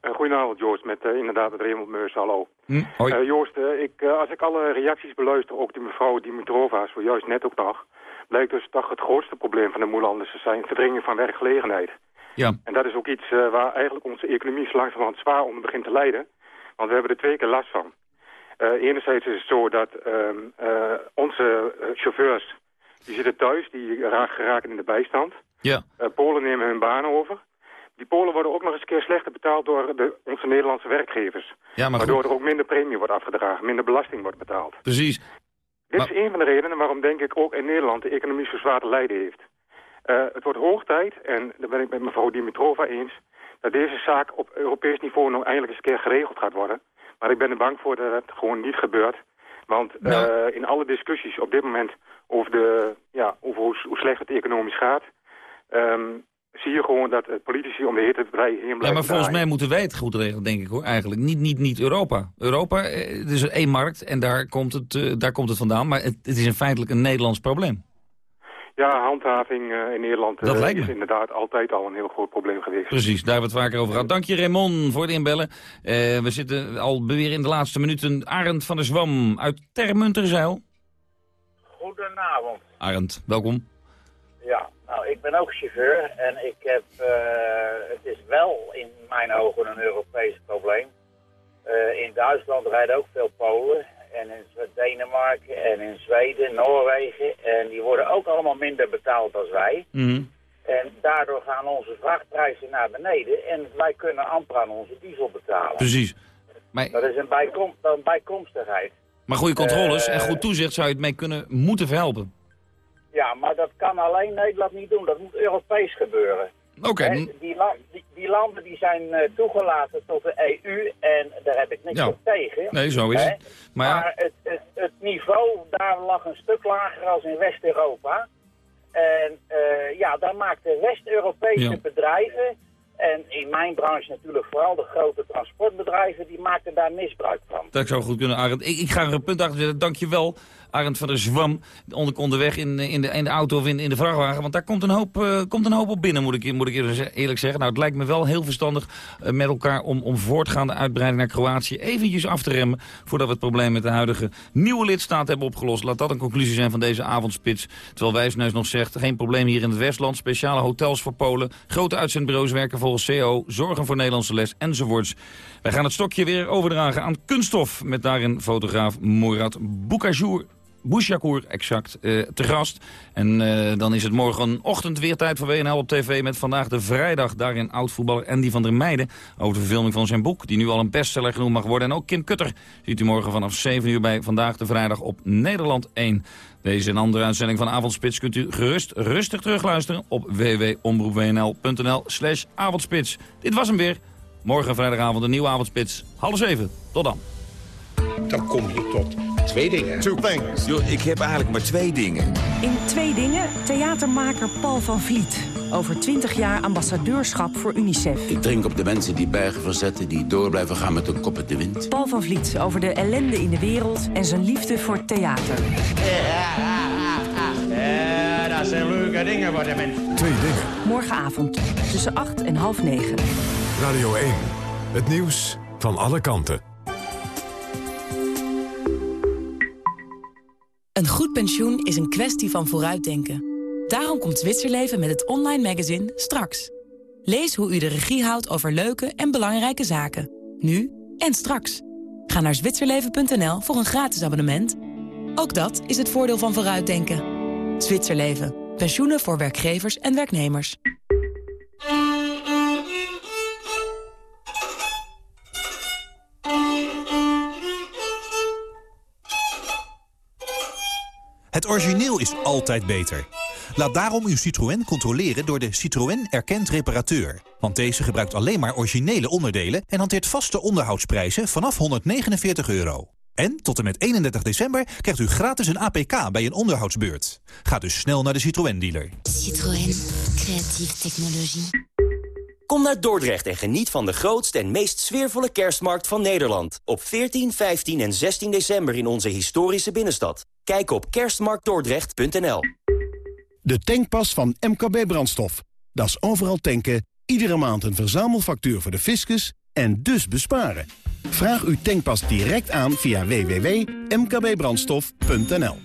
Uh, goedenavond Joost, met uh, inderdaad het Raymond Meurs, hallo. Hm, hoi. Uh, Joost, ik, als ik alle reacties beluister, ook die mevrouw Dimitrova zojuist net ook nog, blijkt dus toch het grootste probleem van de moelanders zijn verdringing van werkgelegenheid. Ja. En dat is ook iets waar eigenlijk onze economie langzamerhand zwaar onder begint te lijden, want we hebben er twee keer last van. enerzijds is het zo dat ehm, onze chauffeurs, die zitten thuis, die geraken in de bijstand. Ja. Polen nemen hun banen over. Die Polen worden ook nog eens een keer slechter betaald door de, onze Nederlandse werkgevers. Ja, maar waardoor goed. er ook minder premie wordt afgedragen, minder belasting wordt betaald. Precies. Dit is een van de redenen waarom denk ik ook in Nederland de economie zo zwaar te lijden heeft. Uh, het wordt hoog tijd, en daar ben ik met mevrouw Dimitrova eens, dat deze zaak op Europees niveau nou eindelijk eens een keer geregeld gaat worden. Maar ik ben er bang voor dat het gewoon niet gebeurt. Want Nou. uh, in alle discussies op dit moment over, de, ja, over hoe, hoe slecht het economisch gaat... Um, zie je gewoon dat uh, politici om de hete brei heen blijven Ja, maar volgens draaien. mij moeten wij het goed regelen, denk ik hoor, eigenlijk. Niet, niet, niet Europa. Europa, eh, het is één markt en daar komt het, eh, daar komt het vandaan. Maar het, het is in feitelijk een Nederlands probleem. Ja, handhaving uh, in Nederland Dat uh, lijkt is inderdaad altijd al een heel groot probleem geweest. Precies, daar hebben we het vaker over gehad. Dank je Raymond voor het inbellen. Eh, we zitten al weer in de laatste minuten. Arend van der Zwam uit Termunterzeil. Goedenavond. Arend, welkom. Ja, nou, ik ben ook chauffeur en ik heb, uh, het is wel in mijn ogen een Europees probleem. Uh, in Duitsland rijden ook veel Polen en in Denemarken en in Zweden, Noorwegen. En die worden ook allemaal minder betaald dan wij. Mm. En daardoor gaan onze vrachtprijzen naar beneden en wij kunnen amper aan onze diesel betalen. Precies. Maar, Dat is een, bijkom een bijkomstigheid. maar goede controles Eh, en goed toezicht zou je het mee kunnen moeten verhelpen. Ja, maar dat kan alleen Nederland niet doen. Dat moet Europees gebeuren. Oké. Die, la- die, die landen die zijn eh, toegelaten tot de EU en daar heb ik niks Ja. op tegen. Nee, zo is Hè? het. Maar ja, Maar het, het, het niveau daar lag een stuk lager als in West-Europa. En eh, ja, daar maakten West-Europese Ja. bedrijven, en in mijn branche natuurlijk vooral de grote transportbedrijven, die maakten daar misbruik van. dat zou goed kunnen, Arend. Ik, ik ga er een punt achter zetten. Dank je wel, Arend van der Zwam. Onder, onderweg in, in, de, in de auto of in, in de vrachtwagen. Want daar komt een hoop, eh, komt een hoop op binnen, moet ik, moet ik eerlijk ze- eerlijk zeggen. Nou, het lijkt me wel heel verstandig eh, met elkaar om, om voortgaande uitbreiding naar Kroatië eventjes af te remmen. Voordat we het probleem met de huidige nieuwe lidstaat hebben opgelost. Laat dat een conclusie zijn van deze avondspits. Terwijl Wijsneus nog zegt, geen probleem hier in het Westland. Speciale hotels voor Polen. Grote uitzendbureaus werken volgens CO. Zorgen voor Nederlandse les enzovoorts. Wij gaan het stokje weer overdragen aan Kunststof. Met daarin fotograaf Mourad Boukajour. Bouchakour, exact, eh, te gast. En eh, dan is het morgenochtend weer tijd voor WNL op tv... met vandaag de vrijdag daarin oud-voetballer Andy van der Meijden... over de verfilming van zijn boek, die nu al een bestseller genoemd mag worden. En ook Kim Kutter ziet u morgen vanaf 7 uur bij Vandaag de Vrijdag op Nederland 1. Deze en andere uitzending van Avondspits kunt u gerust rustig terugluisteren... op www.omroepwnl.nl slash avondspits. Dit was hem weer. Morgen vrijdagavond een nieuwe avondspits. Half zeven. Tot dan. Dan kom je tot twee dingen. Two things. Yo, ik heb eigenlijk maar twee dingen. In Twee Dingen theatermaker Paul van Vliet. Over 20 jaar ambassadeurschap voor UNICEF. Ik drink op de mensen die bergen verzetten, die door blijven gaan met hun kop in de wind. Paul van Vliet over de ellende in de wereld en zijn liefde voor theater. Ja, dat zijn leuke dingen voor de mensen. Twee dingen. Morgenavond tussen 8 en half 9. Radio 1. Het nieuws van alle kanten. Een goed pensioen is een kwestie van vooruitdenken. Daarom komt Zwitserleven met het online magazine Straks. Lees hoe u de regie houdt over leuke en belangrijke zaken. Nu en straks. Ga naar zwitserleven.nl voor een gratis abonnement. Ook dat is het voordeel van vooruitdenken. Zwitserleven. Pensioenen voor werkgevers en werknemers. Het origineel is altijd beter. Laat daarom uw Citroën controleren door de Citroën Erkend Reparateur. Want deze gebruikt alleen maar originele onderdelen... en hanteert vaste onderhoudsprijzen vanaf 149 euro. En tot en met 31 december krijgt u gratis een APK bij een onderhoudsbeurt. Ga dus snel naar de Citroën-dealer. Citroën. Creatieve technologie. Kom naar Dordrecht en geniet van de grootste en meest sfeervolle kerstmarkt van Nederland. Op 14, 15 en 16 december in onze historische binnenstad. Kijk op kerstmarktdordrecht.nl. De tankpas van MKB Brandstof. Dat is overal tanken, iedere maand een verzamelfactuur voor de fiscus en dus besparen. Vraag uw tankpas direct aan via www.mkbbrandstof.nl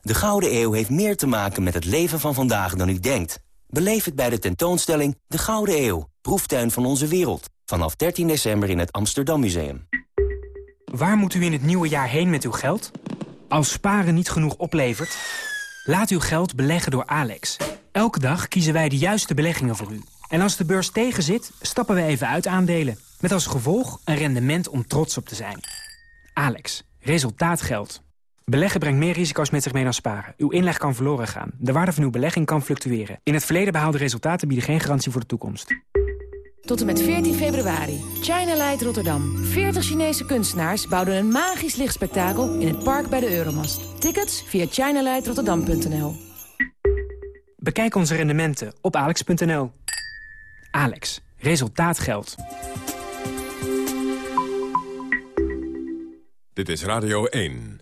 De Gouden Eeuw heeft meer te maken met het leven van vandaag dan u denkt. Beleef het bij de tentoonstelling De Gouden Eeuw, proeftuin van onze wereld. Vanaf 13 december in het Amsterdam Museum. Waar moet u in het nieuwe jaar heen met uw geld? Als sparen niet genoeg oplevert? Laat uw geld beleggen door Alex. Elke dag kiezen wij de juiste beleggingen voor u. En als de beurs tegenzit, stappen we even uit aandelen. Met als gevolg een rendement om trots op te zijn. Alex. Resultaat geldt. Beleggen brengt meer risico's met zich mee dan sparen. Uw inleg kan verloren gaan. De waarde van uw belegging kan fluctueren. In het verleden behaalde resultaten bieden geen garantie voor de toekomst. Tot en met 14 februari. China Light Rotterdam. 40 Chinese kunstenaars bouwden een magisch lichtspektakel in het park bij de Euromast. Tickets via chinalightrotterdam.nl Bekijk onze rendementen op alex.nl. Alex. Resultaat geldt. Dit is Radio 1.